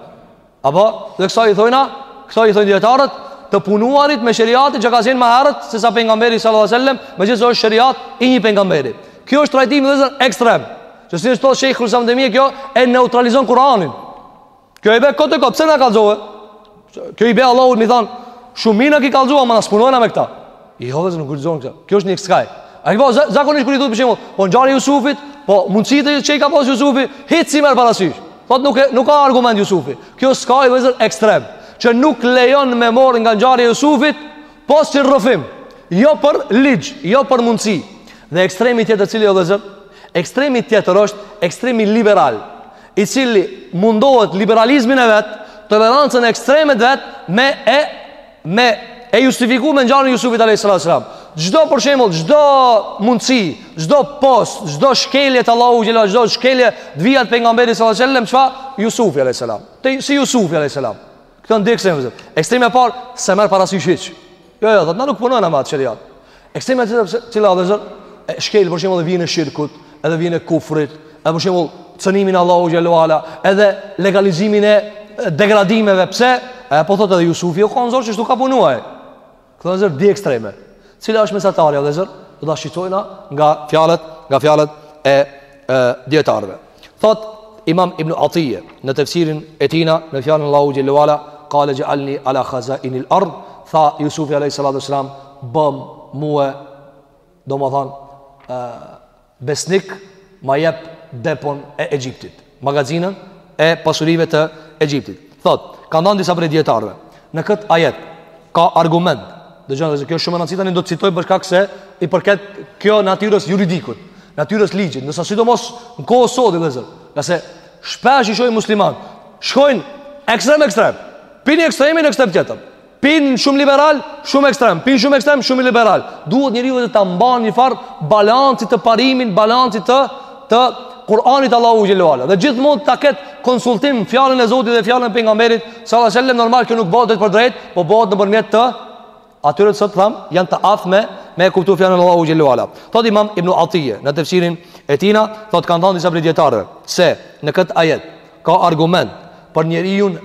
Apo, dhe kësaj i thojna, kësaj i thojnë dijetarët, të punuarit me sheriatin që ka qenë ma herët, se sa pejgamberi sallallahu sallem, megjithëse është sheriat i një pejgamberi. Kjo është trajtimi vëllezër ekstrem, që siç thotë Shejhul Islam Tejmije kjo, e neutralizon Kur'anin. Kjo i be kot e kot, pse na kallxove? Kjo i be Allahut mi thon, shumë mirë na ki kallxu, ama na s'punojna me këta. I jo vetëm guxon këta. Kjo është një skaj. Ai po zakonisht kur i thotë për shembull, po ngjarja e Jusufit, po mundësitë që i ka pas Jusufi, hiç s'i merr parasysh. Thotë nuk e, nuk ka argument Jusufi. Kjo skaj vëllezër ekstrem, që nuk lejon me marr nga ngjarja e Jusufit, pos si rrëfim, jo për ligj, jo për mundësi. Dhe ekstremi tjetër cili o vëllezër, ekstremi tjetër është ekstremi liberal, i cili mundohet liberalizmin e vet, tolerancën ekstreme t'vet me e me e justifiku me ngjarjen e Jusufit alayhis salam. Çdo për shembull, çdo mundësi, çdo post, çdo shkelje të Allahu xhela, çdo shkelje të vijat pejgamberit sallallahu alaihi wasallam, çfa Jusufi alayhis salam. Te si Jusufi alayhis salam. Këto dy ekstreme vëllezër. Ekstremi i parë s'e merr parasysh hiç. Jo, jo, thotë, na nuk punojna me at sheriat. Ekstremi i dytë cili vëllezër e shkel për shembull vijën e shirkut, edhe vijën e kufrit, edhe për shembull cënimin Allahu xhelalu ala, edhe legalizimin e degradimeve. Pse? E po thotë edhe Jusufi, u kan n'zor, qështu ka punuar. Vëllazër dy ekstreme. Cila është mesatarja vëllazër? Do ta shqyrtojna nga fjalët, nga fjalët e, e dijetarëve. Thot Imam Ibn Atiyya në tefsirin e tij në fjalën Allahu xhelalu ala qala ja'alni ala khazain al-ard tha Jusufi alayhi salatu wasalam bam mua domethon Besnik ma jep depon e Egjiptit, magazinën e pasurive të Egjiptit. Thot, kanë thënë disa prej dijetarëve. Në këtë ajet ka argument. Dëgjoni, kjo është shumë e rëndësishme, ne do të citojmë për shkak se i përket kjo natyrës juridikut, natyrës ligjit. Nëse sidomos në kohë sotit vëllezër, se shpesh i shohim musliman, shkojnë ekstrem ekstrem. Prej ni ekstremit ekstrem tjetër. Pin shumë liberal, shumë ekstrem. Pin shumë ekstrem, shumë liberal. Duhet njeriu të ta mban një far balancit të parimin, balancit të të Kur'anit Allahu xhelalu ala. Dhe gjithmonë ta ket konsultim fjalën e Zotit dhe fjalën e pejgamberit sallallahu alajhi wasallam normal kjo nuk bëhet drejtpërdrejt, po bëhet nëpërmjet të atyre të sot tham janë të aftë me e kuptu fjalën e Allahu xhelalu ala. Thot Imam Ibnu Atije në tefsirin e tina, thot kanë thënë disa prej dijetarëve se në këtë ajet ka argument për njeriun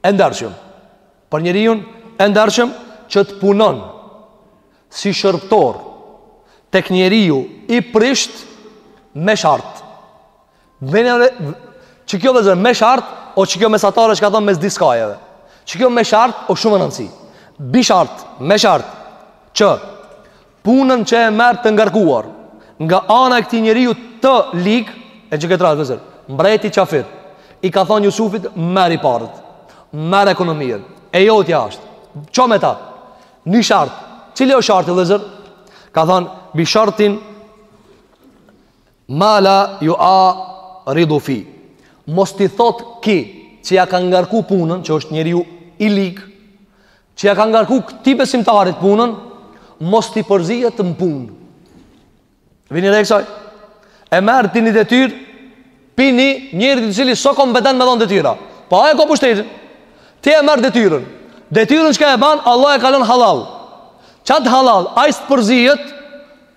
e ndershëm. Për njeriun e ndershëm që të punon si shërbëtor tek njeriu i prisht me shart. Vene re qikjo vllezër me shart o qikjo mesatare që ka thonë mes dy skajeve. Qikjo me shart o shumë me rëndësi. Bi shart, me shart që punën që e merr të ngarkuar nga ana e këtij njeriu të lig, e që këtë rast vllezër, mbreti qafir, i ka thonë Jusufit, merr i paret, merr ekonomien, e jotja është, ço me ta, ni shart, cili o sharti, vllezër, ka thonë, bi shartin, ma la juaridu fi, mos t'i thotë ki, që ja ka ngarku punën, që është njeriu i lig, Që ja ka ngarku këtij besimtarit punën, mos t'i përzijet në punë. Vini re kësaj, e merr ti një detyr, pi ni njeri të cili s'o kompetent me dhonë detyra. Po ai e ka pushtetin, ti e merr detyrën. Detyrën çka e ban, Allah e ka lon halal. Qatë halal, ai s'të përzijet,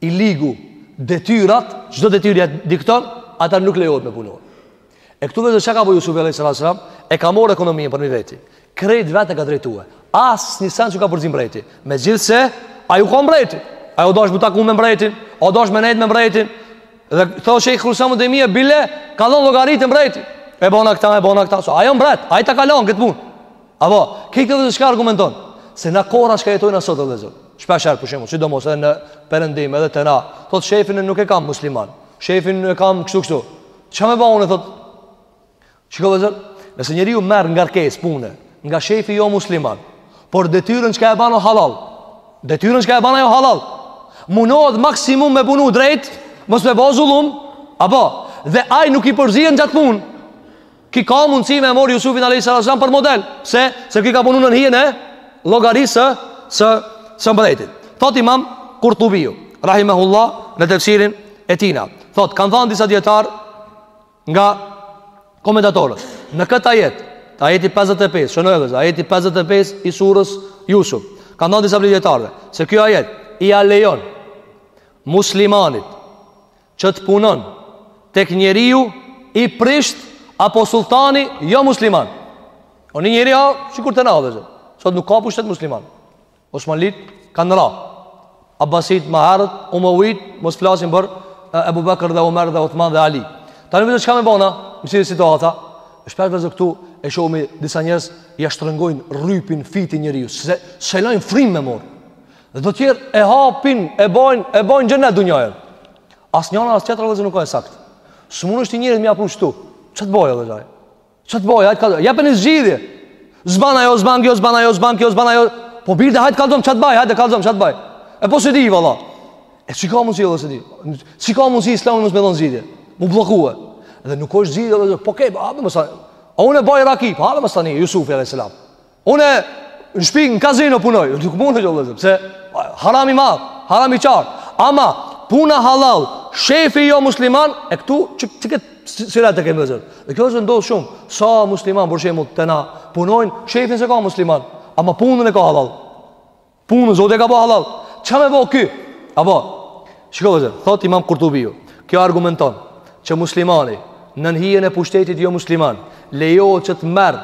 i ligu detyrat, çdo detyrë ja dikton, ata nuk lejohet me punu. E këtu vllezër çka ka bo Yusuf alayhis salam, e ka marrë ekonominë përmi veti. Krejt vetë e ka drejtuar. Asnjë sen s'ju ka përzi mbrejti. Megjithëse, aj u ka mbrejti. Aj u dash m'u taku me mbrejtin, a u dash me nejt me mbrejtin. Dhe tho shejhul islam Ibn Tejmije, bile, ka dhënë llogari te mbrejti. E bona këta, e bona këta. S'o, aj o mbret, ai ta ka lanë këtë punë. Apo, këtë vllezër çka argumenton Se në kohra çka jetojna sot vllezër Shpeshherë për shembull, sidomos edhe në perëndim edhe te na Thot shefin nuk e kam musliman Shefin e nuk e kam kështu kështu Ça me ba unë e thot Shiko vllezër Nëse njeriu merr ngarkes pune Nga shefi jo musliman Por detyrën çka e ban o halal Detyrën çka e ban ajo halal Munohet maksimum me punu drejt Mos me bo zullum Apo Dhe aj nuk i përzihet gjatë punë Ki ka mundësi me e mor Jusufin alayhi sallam për model. Pse? Se ki ka punu nën hijen e llogarisë së së mbretit. Thot Imam Kurtubiu, rahimahullah, në tefsirin e tina. Thot, kanë thënë disa dijetar nga komentatorët. Në këtë ajet, ajeti 55, shënoj vllezër, ajeti 55 i surës Jusuf. Kanë thënë disa prej dijetarëve se ky ajet ia lejon muslimanit që të punon tek njeriu i prisht apo sulltani jo musliman. O një njeri a, sikur te na vllezër, sot nuk ka pushtet musliman. Osmanlit kanë ra. Abbasitë ma herët, Umawit, mos flasim për Ebu Bekër dhe Umer dhe Uthman dhe Ali. Tani vllezër çka me bo na, në ksi situata, e shpesh vllezër këtu e shumë disa njerëz, ja shtrëngojnë rrypin fytin njeriut, s'e, s'e lojnë frim me mor. Edhe do tjerë e hapin, e bojnë, e bojnë gjënë e dunjojën. As njëna, as tjetra vllezër nuk a e saktë. S'mundesh ti njerit me apru shtu. Çka të boj, vlla? Çka të boj, hajt kallxo. Jepe një zgjidhje. S'ban ajo, s'ban kjo, s'ban ajo, s'ban kjo, s'ban ajo. Po mirë de hajt kallxo, çka të boj, hajt kallxo, çka të boj. E po s'e di, valla. E çka ka mundësi, valla, s'e di? Si ka mundësi islami mos me dhon zgjidhje? Me u bllokue. Dhe nuk ka zgjidhje, valla. Po ke, a, më sa... A unë baj raki, a, më sa një, Jusufi, a.s. Unë në shpi në kazino punoj Unë nuk mun jo vlla Se haram i madh Haram i qartë Ama puna halal Shefi jo musliman E këtu qikët siret e kem vllezër Dhe kjo është ndodhë shumë Sa musliman për shembull te na punojnë Shefin s'e ka musliman Ama punën e ka halal Punën Zoti e ka bo halal. Çka me bo ky? Apo shiko vllezër, thotë Imam Kurtubiu, kjo argumenton që muslimani nën hijen e pushtetit jo musliman lejohet që të merr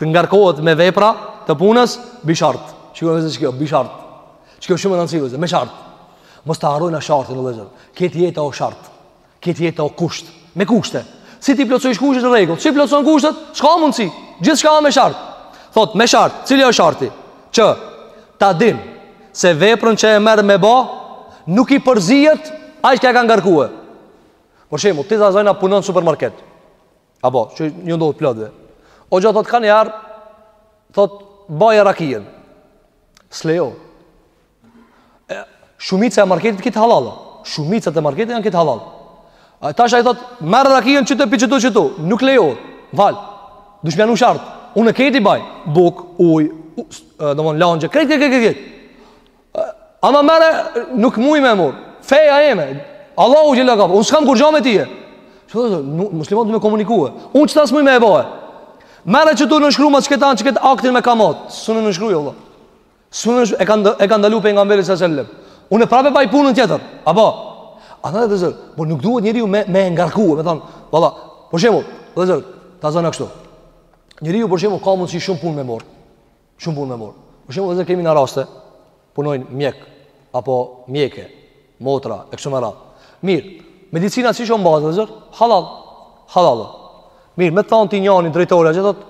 të ngarkohet me vepra të punës bi shart. Shiko vllezër qikjo bi shart. Qikjo shumë rëndësi vllezër, me shart. Mos ta harrojna shartin vllezër. Krejt jeta o shart. Krejt jeta o kusht, me kushte. Si t'i plotësojsh kushtet, në rregull. S'i plotëson kushtet? S'ka mundsi. Gjithçka me shart. Thot, me shart, cili është sharti? Që ta din se veprën që e merr me ba, nuk i përzihet ai që e ka ngarkuar. Për shembull, ti ta zojna punon në supermarket. Apo, që një ndodh plotëve. O gjatë thot kanë jar, thot baje rakien. S'lejo. E, shumica e marketit krejt halal. Shumica e marketit janë krejt halal. A tash ai thot, merr rakijën çu të pi çdo çdo. Nuk lejohet. Vlla. Dush me vnu shart. Unë krejt i baj. Buk, ujë, domethon lëngje, krejt krejt krejt krejt. Ama merr nuk muj me mor. Feja jeme. Allahu jela ka. Unë s'kam kurgjo me ty. Ço do muslimanët me komuniku. Unë qitas s'muj me e baj. Merr çu do në shkruam atë çketan qikët aktin me kamat. S'un e shkruaj valla. S'un se e ka e ka ndalu pejgamberi alejhi selam. Unë prapë baj punën tjetër. Apo. Ama vllezër, po nuk duhet njeriu me e ngarku, e me thon, valla. Për shembull, vllezër, ta zojna kështu. Njeriu për shembull ka mundsi shumë punë me mor. Shumë punë me mor. Për shembull, vllezër kemi na raste punojnë mjek apo mjeke. motra e kështu me radhë. Mirë, medicina qysh o n'bazë, vllezër? Hallall. Hallall. Mirë, me t'thon ty njani drejtori që thot,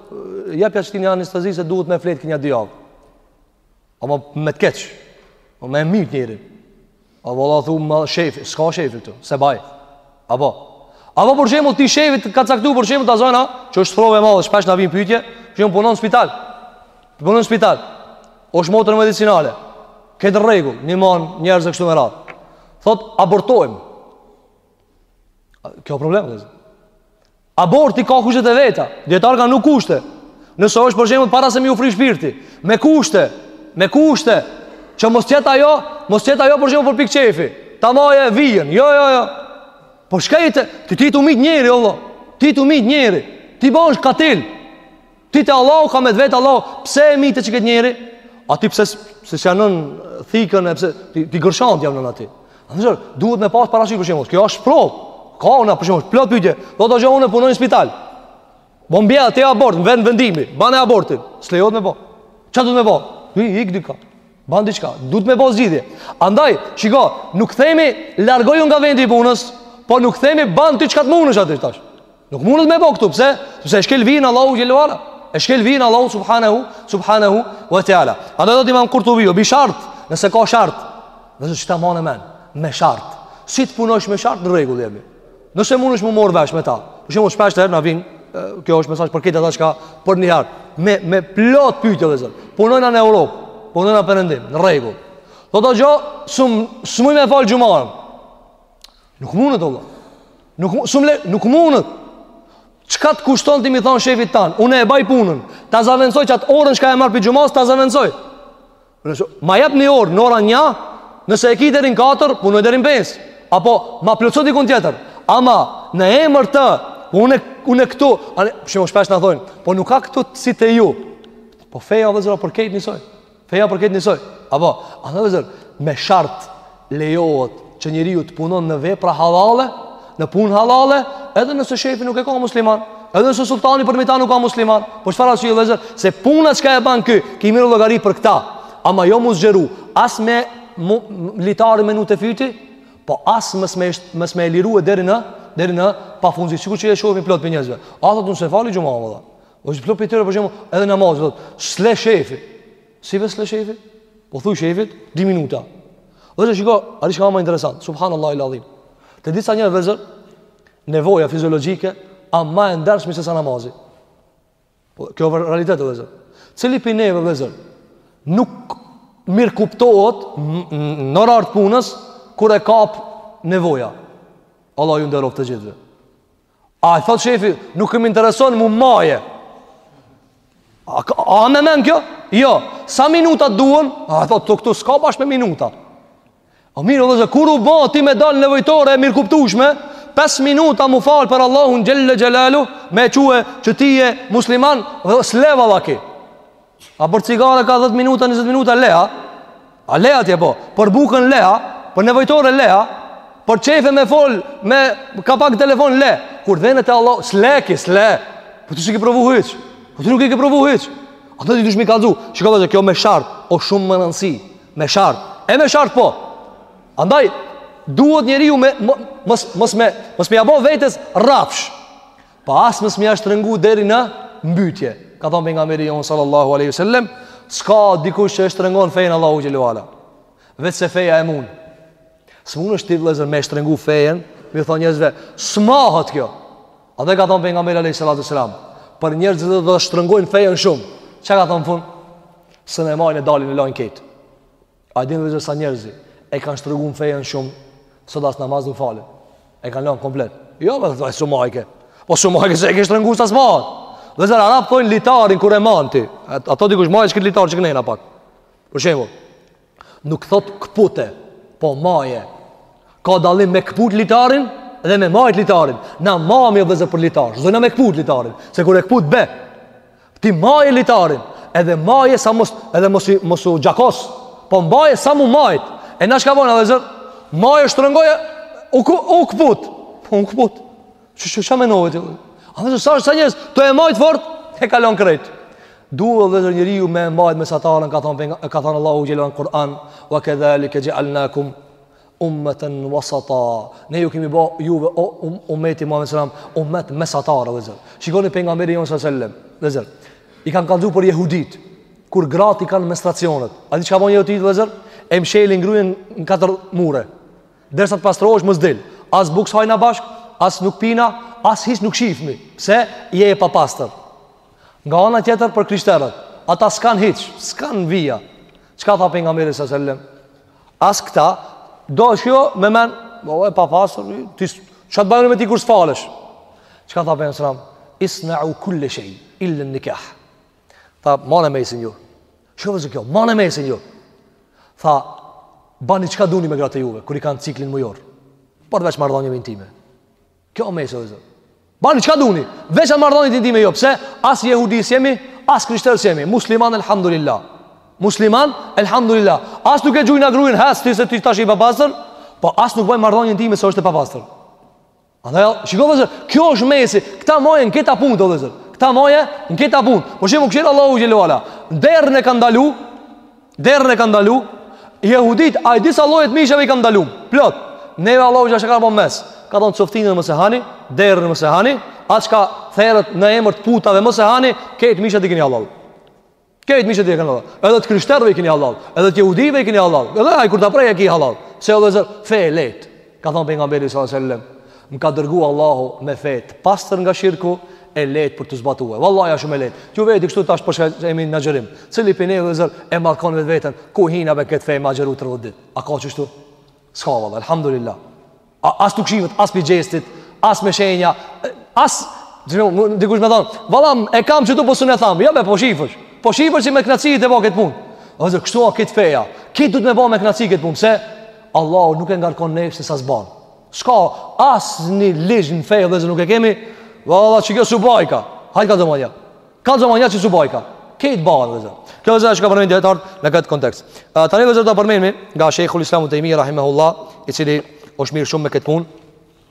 jepja qëtij anestezi se duhet me flet ky nja dy javë. Apo me të keq. Po me e myt njerin. A valla thu më shef, s'ka shef këtu, s'e baj. Apo. Apo për shembull ty shefi t'ka caktuar për shembull ta zona, që është provë e madhe, shpesh na vin pyetje, që un punon në spital. Punon në spital. Osht motër medicinale Këtë rregull Nimon njerëz e kështu me radhë Thot abortojmë Kjo problem vllezër Aborti ka kushtet e veta Dijetarët kan vu kushte Nëse është për shembull para se me iu fry shpirti Me kushte Me kushte Që mos t'jetë ajo Mos t'jetë ajo për shembull për pikë qefi Ta majë vijën Jo, jo, jo Po shka jetë Ti ti tu myt njeri, o vlla Ti tu myt njeri Ti bahesh katil Ti te Allahu ka me të vet Allahu, pse e myte qëkët njeri? A ti pse s'ia vnon thikën e pse ti, ti gërshant ia vnon aty. Andaj duhet me pas parasysh për shembull. Kjo është provë. Kam un për shembull, plot pyetje. Thot hoxhë un punoj në spital. Bombe atë abort, vjen vendimi, bane abortin. S'lejohet me bë. Çka duhet me bë? Hik, ik dikah. Ban diçka, duhet me bë zgjidhje. Andaj, shiko, nuk themi largoju nga vendi i punës, po nuk themi ban ti çka të mundesh aty tash. Nuk mundet me bo këtu, pse? Sepse e shkel vijën Allahu xhelle ve ala? E shkel vijën Allahu Subhanehu, Subhanehu ve teala. Andaj thot Imam Kurtubiu, bi shart, nëse ka shart, nëse që ta ma në men, me shart. Si të punojsh me shart, në rregull jemi. Nëse mundesh mu marr vesh me ta. Për shembull, shpeshherë na vin, kjo është mesazh për këtë ata që ka për një herë, me, me plot pyetje vllezër. Punojna në Europë, punojna n'Perëndim, në rregull. Thot hoxhë, s'muj me e fal xhumanë, Nuk mundet o vlla. Nuk po m'le, nuk mundet. Çka të kushton ti me i thon shefit tand? Unë e baj punën. Ta zavendsoj qat orën që e marr pi xhumas, ta zavendsoj. Nëse ma jep një orë, në ora 1, nëse e ki deri në 4, punoj deri në 5. Apo ma plotso dikun tjetër. Ama në emër të unë unë këtu, anë shumë shpesh na thonë, po nuk ka këtu si te ju. Po feja vllezër për krejt nisoj. Feja për krejt njësoj. Apo, andaj vllezër, me shart lejohet që njeriu të punon në vepra hallalle, në punë hallalle, edhe nëse shefi nuk e ka musliman, edhe nëse sultani përmi ta nuk ka musliman, për çfarë arsye vllezër, se puna çka e ban ky, ky merr llogari për këta, ama jo mu zgjeru, as me mu, litari me vnu te fyti, po as mos me, mos me e liru e deri në, deri në pafundsi, sikur që e shofim plot pi njerëzve, a thot unë s'e fali xhumanë, Është plot prej tyre, për shembull, edhe namaz, thot, s'le shefi. Si be s'le shefi? Po thuj shefit 2 minuta. Vllezër shiko, a di çka ma interesant, subhanallahil adhim. Te disa njerëz vllezër, nevoja fiziologjike a ma e ndershme se sa namazi. Po kjo është realitet vllezër. Cili prej neve vllezër nuk mirëkuptohet në orar të punës kur e kap nevoja. Allah ju nderoftë të gjithëve. A i thot shefi, nuk më intereson mu maje. A, a me men kjo? Jo, sa minuta duhen? A i thot, të këtu s'ka bash me minuta. A mirë, vllezër, kur u ba ti me dalë nevojtore e mirëkuptushme, 5 minuta mu falë për Allahun xhele xhelaluhu, me quë që ti je musliman, dhe s'le valla ky. A për cigare ka 10 minuta, 20 minuta le a? A le a tje po? Për bukën le a? Për nevojtore le a? Për qejfe me fol, me kap pak telefon le. Kur t'vjen te Allah, s'le ky, s'le. Po ti s'ki provu hiç. Po ti nuk i ke provu hiç. Andaj ti dush mi kallzu? Shiko vlla se kjo me shart, o shumë me rëndësi. Me shart. E me shart po. Andaj duhet njeriu me mos mos me mos me ja bo vetes rrafsh. Po as mos me e shtrëngu deri në mbytje. Ka thonë pejgamberi jonë sallallahu aleyhi sallem, s'ka dikush që e shtrëngon fejën Allahu xhele ve ala. Veç se feja e mund. S'munësh ti vllezër me e shtrëngu fejën, mi thonë njerëzve, s'mahet kjo. Edhe ka thonë pejgamberi aleyhi sallatu sallam, për njerëzve do ta shtrëngojnë fejën shumë. Ça ka thonë fun? S'un e majnë e dalin e lojnë krejt. A din vllezër sa njerëz e kanë shtrëngu fejën shumë sot as namaz nuk falen. E kanë lënë komplet. Jo, më thua s'u majke. Po s'u majke se e ke shtrëngu sa s'mahet. Vllezër arabët thonë litarin kur e man ti. A t'thot dikush maje qikit litar që kënena pak. Për shembull, nuk thot kpute, po maje. Ka dallim me kput litarin dhe me majt litarin. Na mahmi vllezër për litar. S'dona me kput litarin, se kur e kput be. Ti maje litarin, edhe maje sa mos, edhe mos, mos u gjakos, po mbaje sa mu majt. E na çka bona, vllezër, maje shtrëngoje, u, u këput, po u këput. Ça ça ça menove ti? A vllezër, sa e sa njerëz, tu e majt fort, e ka lon krejt. Duhet vllezër njeriu me majt mesataren, ka thonë, ka thonë Allahu xhele n'Kur'an, wa kedhalike xhealnakum, ummeten wasata ne ju kemi bë juve o um, ummeti Muhammed sallam ummet mesatar vllezër shikoni pejgamberin jon sallam vllezër i kanë kallzu për jehudit kur gratë i kanë menstruacionet a di çka bojn jehudit vllezër e mshelin gruën në katër mure derisa të pastrohesh mos dil as buk s'hajna bashk as nuk pina as hiç nuk shifmi pse je e papastër nga ana tjetër për krishterët ata s'kan hiç s'kan vija çka tha pejgamberi sallam As këta, do është kjo me men, o e papastër, ti çka të bëjmë me ti kur s'falesh? Çka tha pejgamberi sallallahu alajhi wasallam? Isna'u kulli shay illa an-nikah. Tha, "Mane mesin ju." Shiko vëllezër kjo, "Mane mesin ju." Tha, "Bani çka duni me gratë e juve kur i kanë ciklin mujor." Përveç marrëdhënieve intime. Kjo mesi vëllezër. Bani çka duni, veç marrëdhëniet intime jo, pse as jehudi s'jemi, as krishterë s'jemi, musliman elhamdulillah. Musliman elhamdulillah. As nuk e gjujna gruen hec ti se ti tash e papastër, po as nuk bëj marrëdhënie intime se është e papastër. Andaj shiko vëllezër, kjo është mesi, këta maje në këta punët vëllezër. Këta maje në këta punë. Për shembull kqyr Allahu xhele ue ala. Derrin e ka ndalu Derrin e kanë ndalu Jehudit, ai disa llojet e mishave i kanë ndalu Plot, neve Allahu gjashë ka bo mes Ka thonë coftinën mos e hani, derrin mos e hani A çka theret në emër të putave mos e hani Krejt mishat i keni halal Krejt mishat i keni halal Edhe të krishterve i keni halal Edhe të jehudive i keni halal Edhe ai kur ta pre e ki halal Se o vëllezër, fe e lehtë Ka thënë pejgamberi sallallahu alajhi wasallam, "Më ka dërguar Allahu me fe të pastër nga shirku e lehtë për të zbatuar." Vallahi është shumë e lehtë. Ju vetë kështu tash po shkojmë në agjërim. Cili prej ne vëllezër e mallkon vetveten, ku hina me këtë fe me agjëru 30 ditë. A ka kështu? S'ka vallahi, alhamdulillah. A as nuk shihet as me gjestit, as me shenja, as Gjënë, dikush me thonë, valla, e kam qëtu po sun e tham, jo be, po shifet, po shifet që me knaqsi e bon këtë punë. O vëllezër, kështu a këtë feja, këtë duhet me bo me knaqsi këtë punë, se Allahu nuk e ngarkon nefsin sa s'ban. S'ka asnjë ligj në fe vëllezër nuk e kemi. Valla që kjo s'u bajka. Hajt kallzoma nja. Kallzoma nja që s'u bajka. Krejt bahen vëllezër. Kjo vëllezër çka përmendin dijetarët në këtë kontekst. Uh, tani vëllezër ta përmendim nga Shejhul Islam Tejmije, Rahimehullah, i cili është marrë shumë me këtë punë.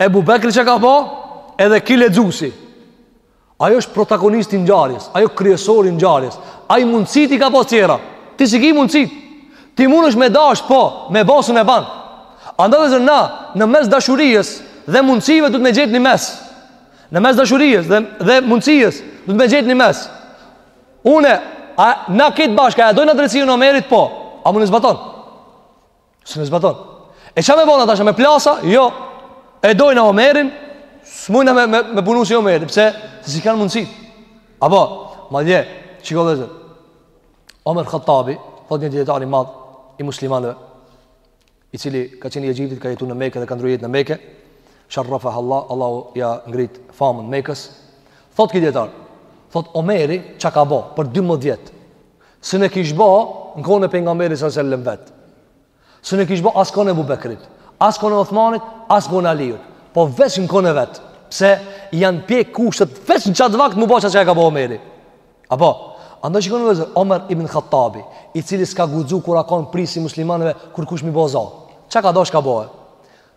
Ebu Bekri çka ka bo, edhe ky lexusi. Ai është protagonisti i ngjarjes, ai kryesori i ngjarjes. Ai mundësitë i ka pas tjera. Ti s'i ki mundësitë. Ti munesh me dash, po, me ba sun e ban. Andaj vëllezër na, në mes dashurijës dhe mundësive duhet me gjetë një mes. Në mes dashurijës dhe, dhe mundësijës duhet me gjetë një mes. Une, a, na krejt bashkë, a e dojna drejtësinë e Omerit, po. A mund e zbaton? Sun e zbaton. E çka me bo na tash me plas a? Jo. E dojna Omerin, s'mujna me, me, me punu si Omeri. Pse? Se s'i kena mundësitë. Apo, madje, shiko vëllezër. Omer Khattabi, thot një dijetar i madh i muslimanëve, i cili ka qenë i Egjiptit, ka jetu në Mekë dhe ka ndërru jetë në Mekë, sharrafaha Allah, Allahu ja ngrit famën Mekës, thot ky dijetar, thot Omeri çka ka bo për 12 vjetë, S'un e kish ba në kohën e pejgamberit së sellem vetë. S'un e kish ba as n'kohën e Ebu Bekrit, as n'kohën e Othmanit, as n'kohën e Alijut. Po veç në kohën e vet. Pse janë pjek kushtet veç në qat vakt m'u ba qajo çka e ka ba Omeri. Apo, andaj shikone vllezër, Omer ibn Khattabi, i cili s'ka guxu kur a konë prijsi i muslimanëve kurrkush m'i ba za. Çka ka dasht ka ba e.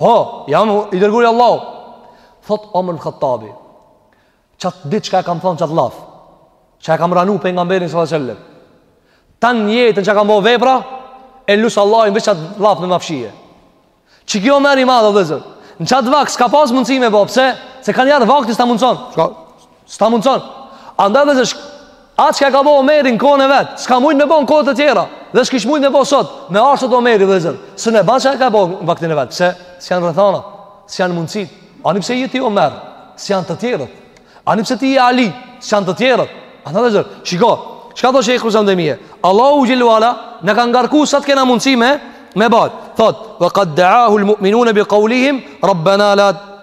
Po, jam i dërguri i Allahut. Thot Omer ibn Khattabi, qat ditë çka e kam thonë qat llaf, çka e kam ranu pejgamberin salallahu alejhi ve sellem, tanë jetën çka kam bo vepra, e lus Allahin veç qat llaf me ma fshi. Qiky Omeri i madh, vllezër, në qat vakt s'ka pas mundësi me bo, pse? Se kanjëherë vakti s'ta mundëson. Çka? S'ta mundëson. Andaj vllezër, atë çka ka bo Omeri në kohën e vet, s'ka mujt me bo në kohë të tjera, dhe s'kish mujt me bo sot, me ardhë Omeri vllezër, s'un e ban çka ka bo në vaktin e vet, pse s'janë rrethanat, s'janë mundësitë, ani pse je ti Omer, s'janë të tjerët, ani pse ti je Ali, s'janë të tjerët, andaj vllezër, shiko, çka thot shejhul Islam ibn Tejmije, Allahu xhelle ve ala, na ka ngarku sa të kena mundësi me, me bajt, thot, ve kad deahu el mu'minune bi kaulihim, rabbena la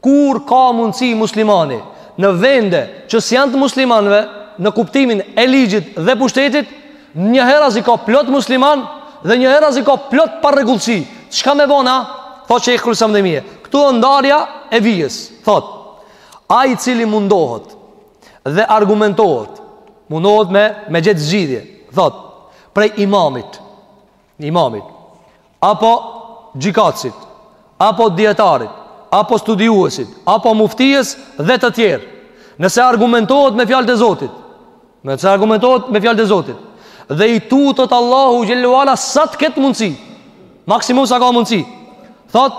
Kur ka mundësi muslimani në vende që s'janë të muslimanëve në kuptimin e ligjit dhe pushtetit, njëherazi ka plot musliman dhe njëherazi ka plot parregullsi. Çka me bo na? Thotë Shejhul Islam ibn Tejmije. Këtu është ndarja e vijës. Thotë, ai i cili mundohet dhe argumentohet, mundohet me me gjetë zgjidhje. Thotë, prej imamit, imamit, apo gjykatësit, apo dijetarit, apo studiuesit, apo muftijes dhe të tjerë. Nëse argumentohet me fjalët e Zotit, nëse argumentohet me fjalët e Zotit dhe i tutet Allahu xhelle ve ala sa të ketë mundsi, maksimum sa ka mundsi. Thot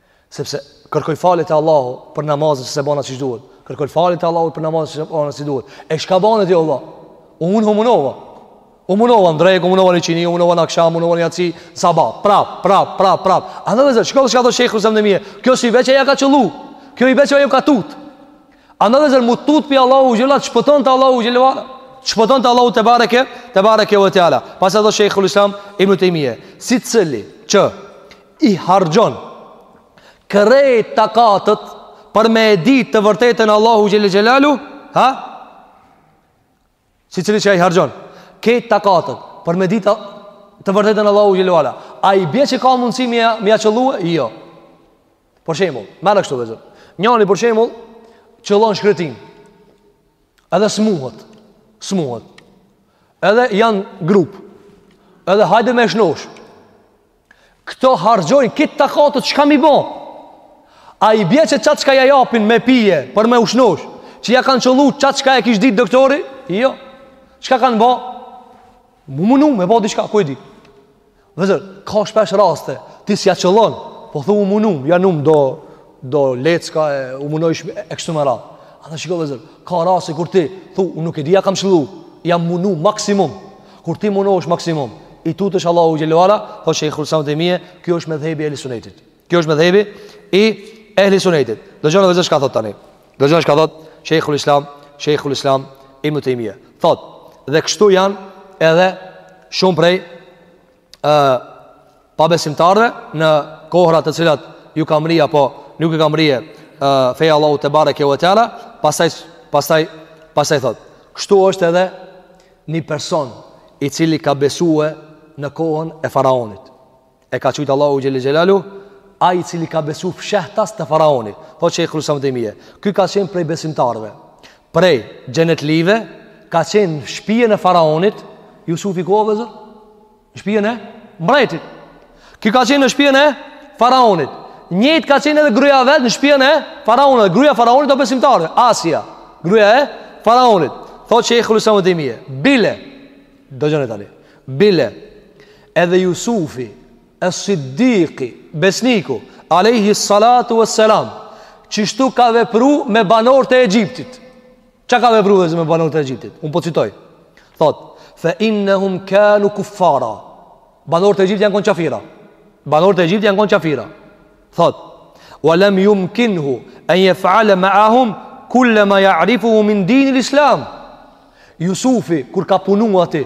Sepse kërkoj falje te Allahu për namazin që s'e bona siç duhet. Kërkoj falje te Allahu për namazin që s'e bona siç duhet. E çka bane ti? O Allah, unë u munova. U munova n'drekë, u munova n'iqini, u munova në aksham, u munova në jaci, sabah, prap, prap, prap, prap. Andaj vllezër, shiko çka thotë shejhul Islam ibn Tejmije. Kjo s'i veç që ja ka qëllu. Kjo i veç që ju ka tut. Andaj vllezër, m'u tut pi Allahu xhelle, shpëton te Allahu xhelle. Shpëton te Allahu tebareke, tebareke ve teala. Pastaj thot shejhul Islam ibn Tejmije, secili që i harxhon krejt takatet për me e ditë të vërtetën Allahu xhelle xhelalu, ha? Secili që i harxhon krejt takatet për me ditë të vërtetën Allahu xhelle ve ala, a i bje që ka mundësi me ja qëllu e? Jo. Për shembull, merre kështu vllezër. Njani, për shembull, qëllon n'shkretinë. Edhe smuhet. Smuhet. Edhe janë grup. Edhe hajde me e shnosh. Këto harxhojnë kit takatët, çka m'i bo. A i bje që qatë çka ja japin me pije, për me u shnosh, që ja kanë qëllu qatë çka e kish ditë doktori? Jo. Çka kanë bo? M'u munu me bo diçka, ku e di? Vllezër, ka shpesh raste, ti s'ja qëllon, po thu u munum, ja vnum do, do lecka e u munojsh e kështu me radhë. A edhe shiko vllezër, ka raste kur ti, thu, unë nuk e di a ja kam qëllu, jam munu maksimum, kur ti munohesh maksimum, i tutesh Allahut xhele ue ala, thot Shejhul Islam Ibn Tejmije, kjo është medhhebi i ehli sunetit, kjo është medhhebi i ehli sunetit, dëgjoni vllezër çka thot tani, dëgjoni çka thot, Shejhul Islam, Shejhul Islam Ibn Tejmije, thot, dhe kështu janë edhe shumë prej ë pabesimtarëve në kohra të cilat ju ka mrri apo nuk i ka mrri feja e Allahut tebareke ve teala pastaj pastaj pastaj thot kështu është edhe një person i cili ka besue në kohën e faraonit e ka qujt Allahu xhele xhelaluhu ai i cili ka besu fshehtas te faraoni thot Shejhul Islam Ibn Tejmije ky ka qenë prej besimtarëve Prej xhenetlive ka qenë në shpijën e faraonit Jusufi ku vllezër? Në shpijën e mbretit. Ky ka qenë në shpijën e faraonit. Njëjtë ka qenë edhe gruaja vetë në shpijën e faraonit. Gruaja e faraonit o besimtare, Asia. Gruaja e faraonit. Thotë Shejhul Islam Ibn Tejmije, bile. Dëgjoni tani. Bile. Edhe Jusufi Es-Siddiqi, besniku, alejhi salatu ve selam, qështu ka vepru me banor të Egjiptit. Çka ka vepru vllezër me banor të Egjiptit? Unë po citoj. Thot, fe innehum kanu kuffara. Banorët e Egjiptit janë konë qafira. Banorët e Egjiptit janë konë qafira. Thot, wa lem jumkinhu en jef'ale meahum kulle ma ja'rifuhu min dinil islam. Jusufi, kur ka punu aty,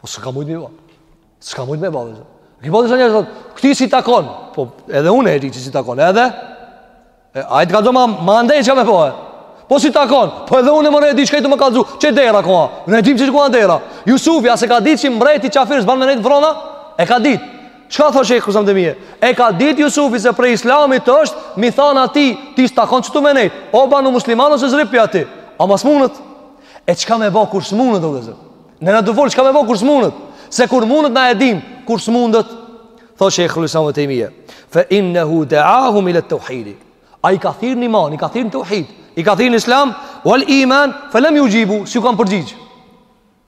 Po s'ka mujtë me ba. S'ka mujtë me ba. Këti po të shënjë është, këti s'i takon. Po edhe unë e di që s'i takon. Edhe, e, ai të ka do ma, ma ndaj çka me bo e. Po s'i takon, po edhe unë more e di, çka je tu më kallzu. Që e dera koha, ne e dim që që koha dera. Jusufi, a s'e ka dit që mbreti qafir s'ban me nejtë n'fron a? E ka dit. Çka thot Shejhul Islam Ibn Tejmije? E ka dit Jusufi se prej islamit është, m'i than atij, ti s'takon qetu me nejtë. O banu musliman ose zdrip pi aty. Ama s'mundet. E çka me ba kur s'mundet, o vllezër? Jena tu fol çka me bo kur s'munet, se kur mundet na e dim, kur s'mundet thot Shejhul Islam Ibn Tejmije. Fa innahu da'ahum ila tauhid. Ai i ka thirr në iman, i ka thirr në tauhid, i ka thirr në islam, wal iman fa lam yujibu, s'ju kanë përgjigj.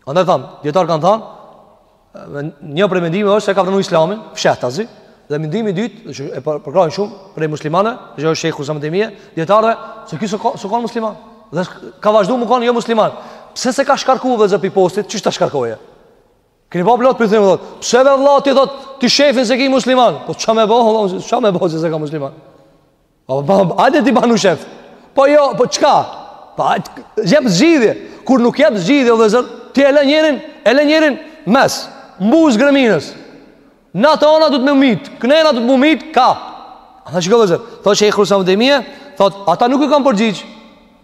Andaj thamë, dijetarët kanë thënë, një prej mendimeve është se ka pranuar islamin, fshehtazi, Dhe mendimi i dytë, që e përkrahin shumë prej muslimanëve, që është Shejhul Islam ibn Tejmije, dijetarëve se ky s'o kon musliman. Dhe ka vazhdu me kon jo musliman. Pse s'e ka shkarku vllezër pi postit, qysh ta shkarkoje? Keni pa plot pyetën vot. Pse be vlla ti thot ti shefin s'e ki musliman? Po çka me bo, çka me bo s'e ka musliman? Po po, hajde ti banu shef. Po jo, po çka? Po jep zgjidhje. Kur nuk jep zgjidhje o vllezër, ti e lë njerin, e lë njerin mes m'buzë greminës. N'atë anë do të më myt, knena do të më myt, ka. Ata shiko vllezër. Thotë Shejhul Islam ibn Tejmije, thotë ata nuk iu kanë përgjigj.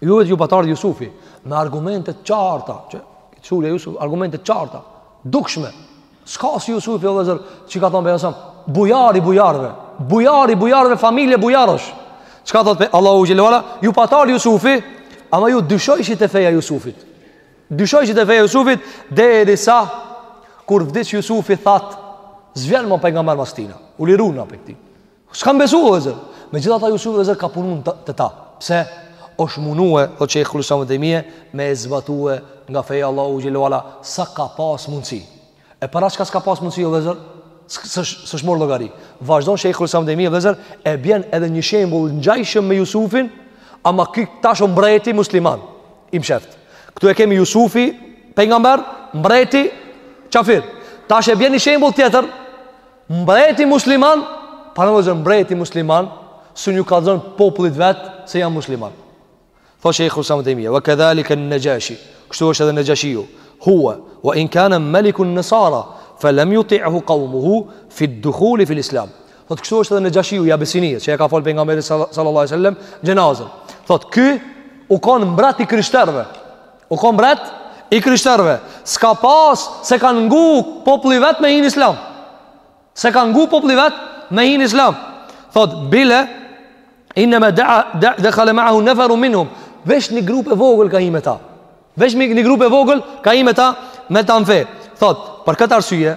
Juve ju pat ardh Jusufi me argumente të qarta, që çuri Jusuf argumente të qarta, dukshme. S'ka si Jusufi o vllezër, qi ka thon Pejgamberi alejhi selam, bujar i bujarëve, bujar i bujarëve familje bujarësh. Çka thot Allahu xhel-le ue ala, ju pat ardh Jusufi, ama ju dyshojshit te feja Jusufit. Dyshojshit te feja Jusufit derisa kur vdiq Jusufi thatë, s'vjen më pejgamber mas tina. U lirum na prej ti. S'kan besu, o vllezër. Megjithatë Jusufi vllezër ka punu te ta. Pse? është munue, thotë Shejhul Islam ibn Tejmije, me e zbatue nga feja Allahu xhel-le ue ala, sa ka pas mundësi. E për atë çka s'ka pas mundësi, o vllezër, s'është marrë n'llogari. Vazhdon Shejhul Islam ibn Tejmije, vllezër, e bjen edhe një shembul ngjashëm me Jusufin, ama ky tash o mbreti musliman, i msheft. Këtu e kemi Jusufi, pejgamber, mbreti, qafir. Tash e bjen një shembul tjetër, Mbreti musliman, pra o vllezër mbreti musliman, s'un ju kallzon popullit vet se jam musliman. Thot Shejhul Islam ibn Tejmije, ve kedhalike en-Nexhashi, kështu është edhe Nexhashiu, huve, ve in kane melikun nesara, fe lem juti'hu kaumuhu, fid duhuli fil islam. Thotë kështu është edhe Nexhashiu, i Abesinisë, që ja ka falë Pejgamberi sallallahu alejhi ve sel-lem, xhenazën. Thotë ky, u konë mbret i krishterve, U kon mbret i krishterëve, s'ka pas s'e kanë ngu populli vet me hi n'islam. S'e kanë ngu populli vet me hi n'islam. Thot bel innema da'a da dehale meahu neferun minhum. Veç një grup e vogël ka hi me ta. Veç një grup e vogël ka hi me ta me ta n'fe. Thot, për këtë arsye,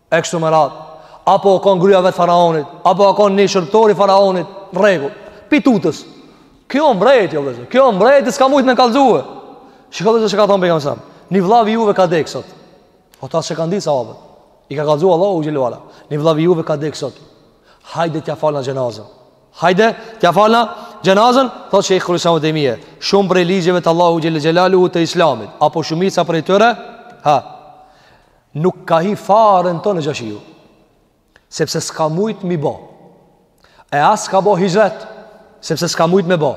e kështu me radhë, apo o konë gruja vetë faraonit, apo o konë një shërbtor i faraonit, rregull, pi tutës, ky o mbret, o vllezër, ky o mbret, i s'ka mujtë me kallzue, çka vllezër çka ka thonë Pejgamberi alejhi selam, një vlla i juve ka dekë sot, po ta s'e kanë ditë sahabët, i ka kallzue Allahu xhel-le ue ala, një vlla i juve ka dekë sot, hajde t'ja falna xhenazën, hajde t'ja falna xhenazën, thot Shejhul Islam ibn Tejmije, shumë prej ligjeve të Allahu xhel-le xhelaluhu të islamit, apo shumica prej tyre, ha, Nuk ka hi fare në to Nexhashiu Sepse s'ka mujt m'i bo E as ka bo hixhret Sepse s'ka mujt me bo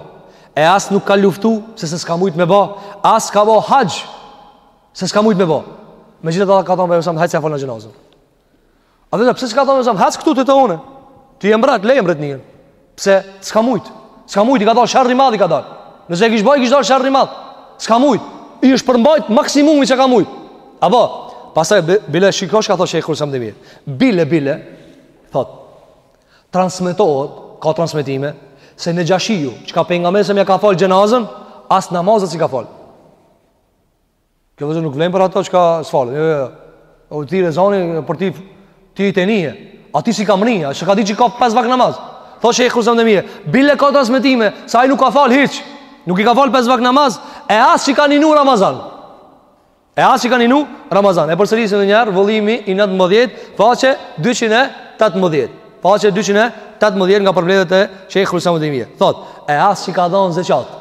E as nuk ka luftu Sepse s'ka mujt me bo As ka bo haxh Se s'ka mujt me bo Megjithatë ka thonë Pejgamberi alejhi selam Hajde t'ja falna xhenazën A dhe pse s'ka thonë zot, hec këtu te te unë. Ti je mbret, leje mbretninë. Pse s'ka mujt? S'ka mujt i ka dalë sherri madh i ka dalë. Nëse e kish ba kish dalë sherri madh. S'ka mujt. I është përmbajt maksimumi që ka mujt. Apo, pastaj bile shiko çka thotë Shejhul Islam Tejmije. Bile bile thot. Transmetohet, ka transmetime se Nexhashiu, çka pejgamberi selem ja ka fal xhenazën, as namazet s'i ka fal. Kjo vllezër nuk vlen për ata çka s'falen. Jo, jo, jo. O ti rezoni për ti ti i tenije. Atij s'i ka mrri, as që ka dit që ka pesë vakt namaz. Thotë Shejhul Islam Tejmije. Bile ka transmetime, se ai nuk ka falë hiç. Nuk i ka falë pesë vakt namaz, e as që ka ninu Ramazan. E as që ka ninu Ramazan. E përsërisim edhe njëherë, vëllimi i 19, faqe 218. Faqe 218 nga përmbledhjet e Shejhul Islam Tejmije. Thot, e as që ka dhonë zeqat.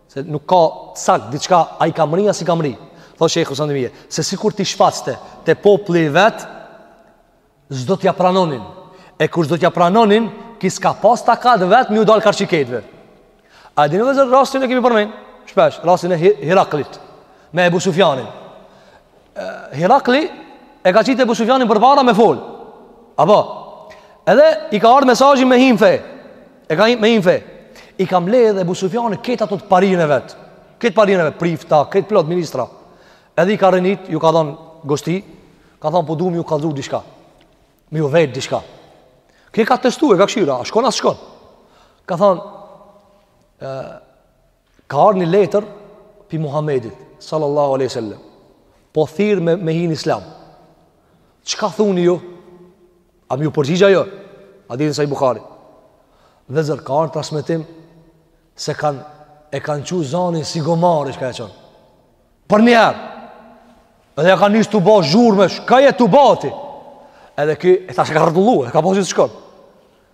se nuk ka sakt diçka a i ka mrri a s'i ka mrri thotë Shejhul Islam Tejmije se sikur t'i shfaqte te populli vet s'do t'ja pranonin e kur s'do t'ja pranonin ky s'ka pas takat vet me ju dal karshi krejtve a e dini vllezër rastin e kemi përmen shpesh rastin e Hiraklit me Ebu Sufjanin Hirakli e ka qitë Ebu Sufjanin përpara me fol apo edhe i ka ardhë mesazhi me hi n'fe E ka me hi n'fe I ka mledh edhe Ebu Sufjanin Krejt ato të parinë e vet Krejt parinë e vet Prifta, krejt plot, ministra Edhe i ka renit, ju ka dhonë gosti Ka thonë po du me ju kallzu diçka Me ju vet diçka Ky e ka testu e ka kqyr A shkon, a s'shkon Ka thonë Ka ardhur një letër pi Muhamedit sallallahu alaihi wasallam. Po thirr me me hi n'islam. Çka thuni ju? A m'ju përgjigj a jo? A dini Sahih Buhari, vllezër ka ardhur transmetim se kanë e kanë çu zonin si gomari çka e çon. Përnjëherë. Edhe ja kanë nisur tu ba zhurmë, çka je tu ba ti? Edhe ky tash e ka rrotulluar, e ka pa s'i shkon.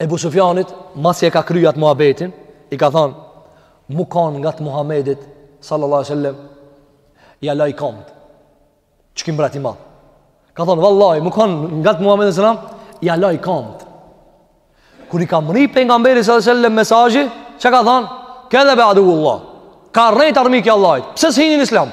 Ebu Sufjanit, masi e ka kry atë muhabetin, i ka thonë, me kanë ngat Muhammedit, sallallahu alejhi sallam, ja laj kamët, ky mbreti madh. Ka thonë, vallaj, me kanë ngat Muhammedit, sallam, ja laj kamët. Kur i ka mrri pejgamberit, sallallahu alejhi sallam, mesazhi, çka ka thonë, kedhebe aduvullah, ka rrejt armiki Allahit, pse s'hini n'islam?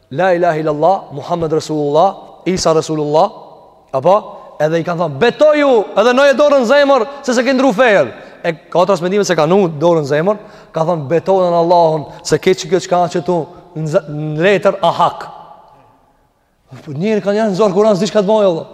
La ilahe illallah, Muhammed Resulullah, Isa Resulullah, apo edhe i kanë thënë betohu edhe vnoje dorën zemër se s'e ke ndrru fenë e ka transmetime se ka vnu dorën zemër ka thënë betohem në Allahun se kjo çka ka këtu në letër a hak po njeri kanë janë në zorë kuranë s'di çka të bojë Allah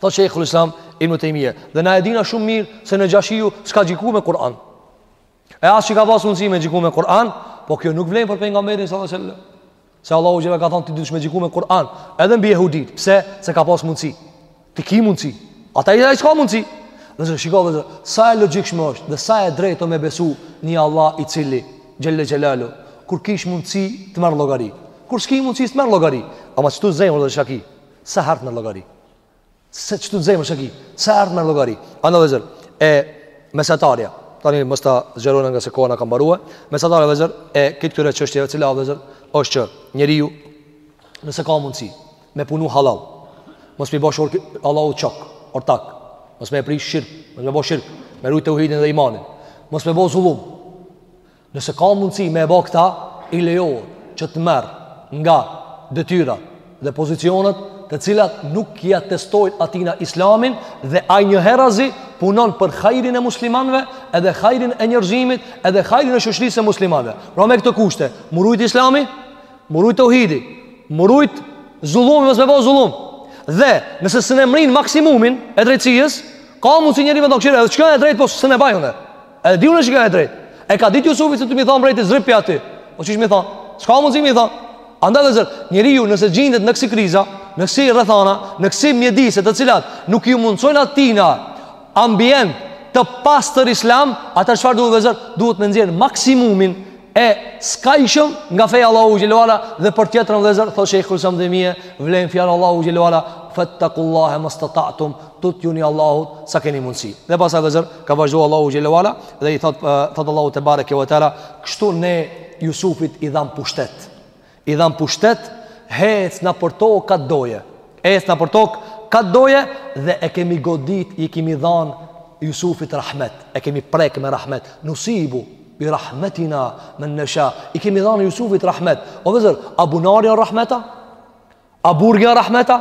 Thotë Sheikhul Islam Ibn Taymiyah, dhe na e dina shumë mirë se Nexhashiu s'ka gjiku me Kur'an. E as që ka pas mundësi me gjiku me Kur'an, po kjo nuk vlen për pejgamberin sallallahu alajhi wasallam. Se Allahu xhelle ka thënë ti dush me gjiku me Kur'an, edhe mbi jehudit, pse se ka pas mundësi. Ti ki mundësi. A ai s'ka mundësi. Dhe se shikoj vetë sa e logjikshme është dhe sa e drejtë me besu në Allah i cili xhelle xhelaluhu kur ki mundësi të marr llogari. Kur s'ki mundësi të marr llogari, ama çtu n'zemër çka ki. Sa herë t'merr llogari. Se çtu n'zemër çka ki. Sa herë t'merr llogari. Andaj vëllezër e mesatarja. Tani mos ta zgjerojna ngase koha na ka mbaruar. Mesatarja vëllezër e këtë këtyre çështjeve cila vëllezër është që njeriu nëse ka mundësi me punu halal. Mos me i bo Allahut shok, ortak. Mos me pri shirk, mos me bo shirk, me rujt tauhidin dhe imanin. Mos me bo zullum. Nëse ka mundësi me e ba këta, i lejohet që të merr nga detyrat dhe pozicionet të cilat nuk ja testojnë atijna islamin dhe ai njëherazi punon për hajrin e muslimanve edhe hajrin e njerëzimit edhe hajrin e shoqërisë së muslimanve. Pra me këto kushte, m'u rujt islami, m'u rujt tauhidi, m'u rujt zullumi, mos me ba zullum. Dhe nëse s'un e mrrin maksimumin e drejtësisë, ka mundësi njeri me dëshirë edhe çka e drejtë, po s'un e baj unë dhe. Edhe di unë çka e drejtë. E ka ditë Jusufi se ti me i thon mbretit zdryp aty. Po qysh me i thon? S'ka mundsi me i thon. Andaj vëllezër, njeriu nëse gjindet në kësi kriza, në kësi rrethana, në kësi mjedise të cilat nuk ia mundsojnë atijna ambient të pastër islam, atëherë çfarë duhet vëllezër? Duhet me nxjerr maksimumin e skajshëm nga feja e Allahut xhelle ue ala dhe për tjetrën vëllezër thotë Shejhul Islam Ibn Tejmije vlen fjala e Allahut xhelle ue ala fattakullaha mastata'tum tutjuni Allahut sa keni mundësi. Dhe pastaj vëllezër, ka vazhdu Allahu xhelle ue ala dhe i thot, uh, thot Allahu tebareke ue teala, kështu ne Jusufit i dham pushtet. I dham pushtet, hec nëpër tokë ka t'doje. Hec nëpër tokë ka t'doje dhe e kemi godit, i kemi dhan Jusufit rahmet. E kemi prek me rahmet. Nusibu bi rahmetina men nesha. I kemi dhan Jusufit rahmet. O vëllezër, a bunari janë rahmeta? A burg janë rahmeta?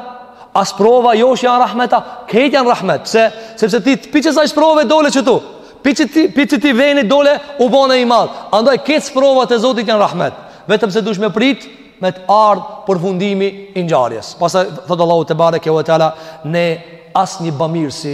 A sprova joshja janë rahmeta? Këto janë rahmet, pse, sepse ti pi qësaj sprove dole qëtu. Pi qëtij, pi qëtij venit dole u bane i madh. Andaj, këto sprovat e Zotit janë rahmet. Vetëm se dush me prit, me të ardhë përfundimi i ngjarjes. Pastaj, thotë Allahu tebareke ue teala, ne asnjë bamirësi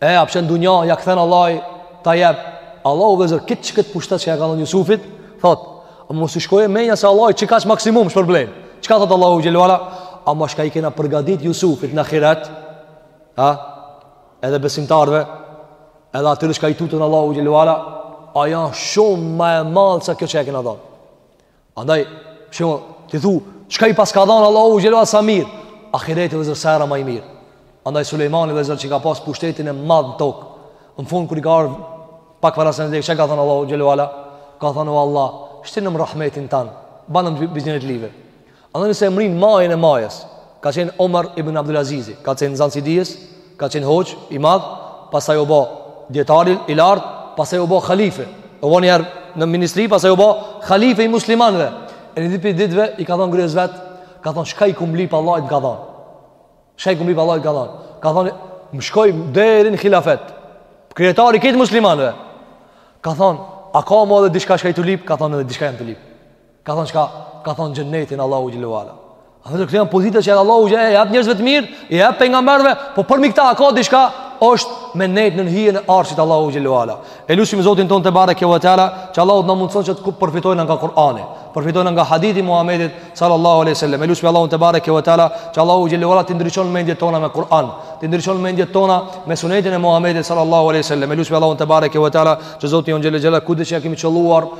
E, a p'e sheh n'dunja, ja kthen Allahi, ta jep. Allahu vëllezër, këtë qëkët pushtet që ja ka dhënë Jusufit, thot, a mos i shkojë menja se Allahi qëkaq maksimum shpërblen. Çka thot Allahu xhelle ue ala? Ama shka i kena përgadit Jusufit në ahiret, a, edhe besimtarve, edhe atyre shka i tuten Allahut xhelle ue ala, ajo shumë ma e madhe sa kjo që ja kena dhënë. Andaj, sheh, ti thu, çka i paska dhanë Allahu xhelehu ala, sa mirë? Ahireti edhe shumë hera ma i mirë. Andaj, Sulejmani edhe pse ka pas pushtetin e madh në tokë, në fund kur i ka ardhë, pak para se me dekë, çka i ka thënë Allahut xhelehu ala? Ka thënë, o Allah, shtinëm n'rahmetin tan, banëm pi njerëzve t'mirë. Andaj, nëse e mrrin majën e majës, ka qenë Omar ibn Abdul Azizi, ka qenë nxënës i dijes, ka qenë hoxhë i madh, pastaj u bo dijetar i lartë, pastaj u bo halife. U bo njëherë ministër, pastaj u bo halife i muslimanëve. E një ditë pi ditëve i ka thonë grues vet, ka thonë çka i kum lyp Allahit m'ka dhonë. Çka i kum lyp Allahit m'ka dhonë. Ka thonë me shku deri në hilafet. Kryetari i krejt muslimanëve. Ka thonë, a ka mo edhe diçka që je tu lyp? Ka thonë edhe diçka jam tu lyp. Ka thonë çka? Ka thonë xhennetin e Allahut xhelalu ala. Atëherë këto janë pozita që Allahu xhelalu ala i jap njerëzve të mirë, i jap pejgamberëve, po përmi këta ka diçka, është me nejt në hijen e arshit t'Allahut xhelalu ala. E lusim Zotin tonë tebareke ve teala, që Allahu të na mundson që të përfitojmë nga Kur'ani, përfitojmë nga hadithi i Muhamedit sallallahu alaihi wasallam. E lusim Allahun tebareke ve teala, që Allahu xhelalu ala t'i ndriçon mendjet tona me Kur'an, t'i ndriçon mendjet tona me sunetin e Muhamedit sallallahu alaihi wasallam. E lusim Allahun tebareke ve teala, që Zoti jonë xhelalu ala kudo që kemi qëlluar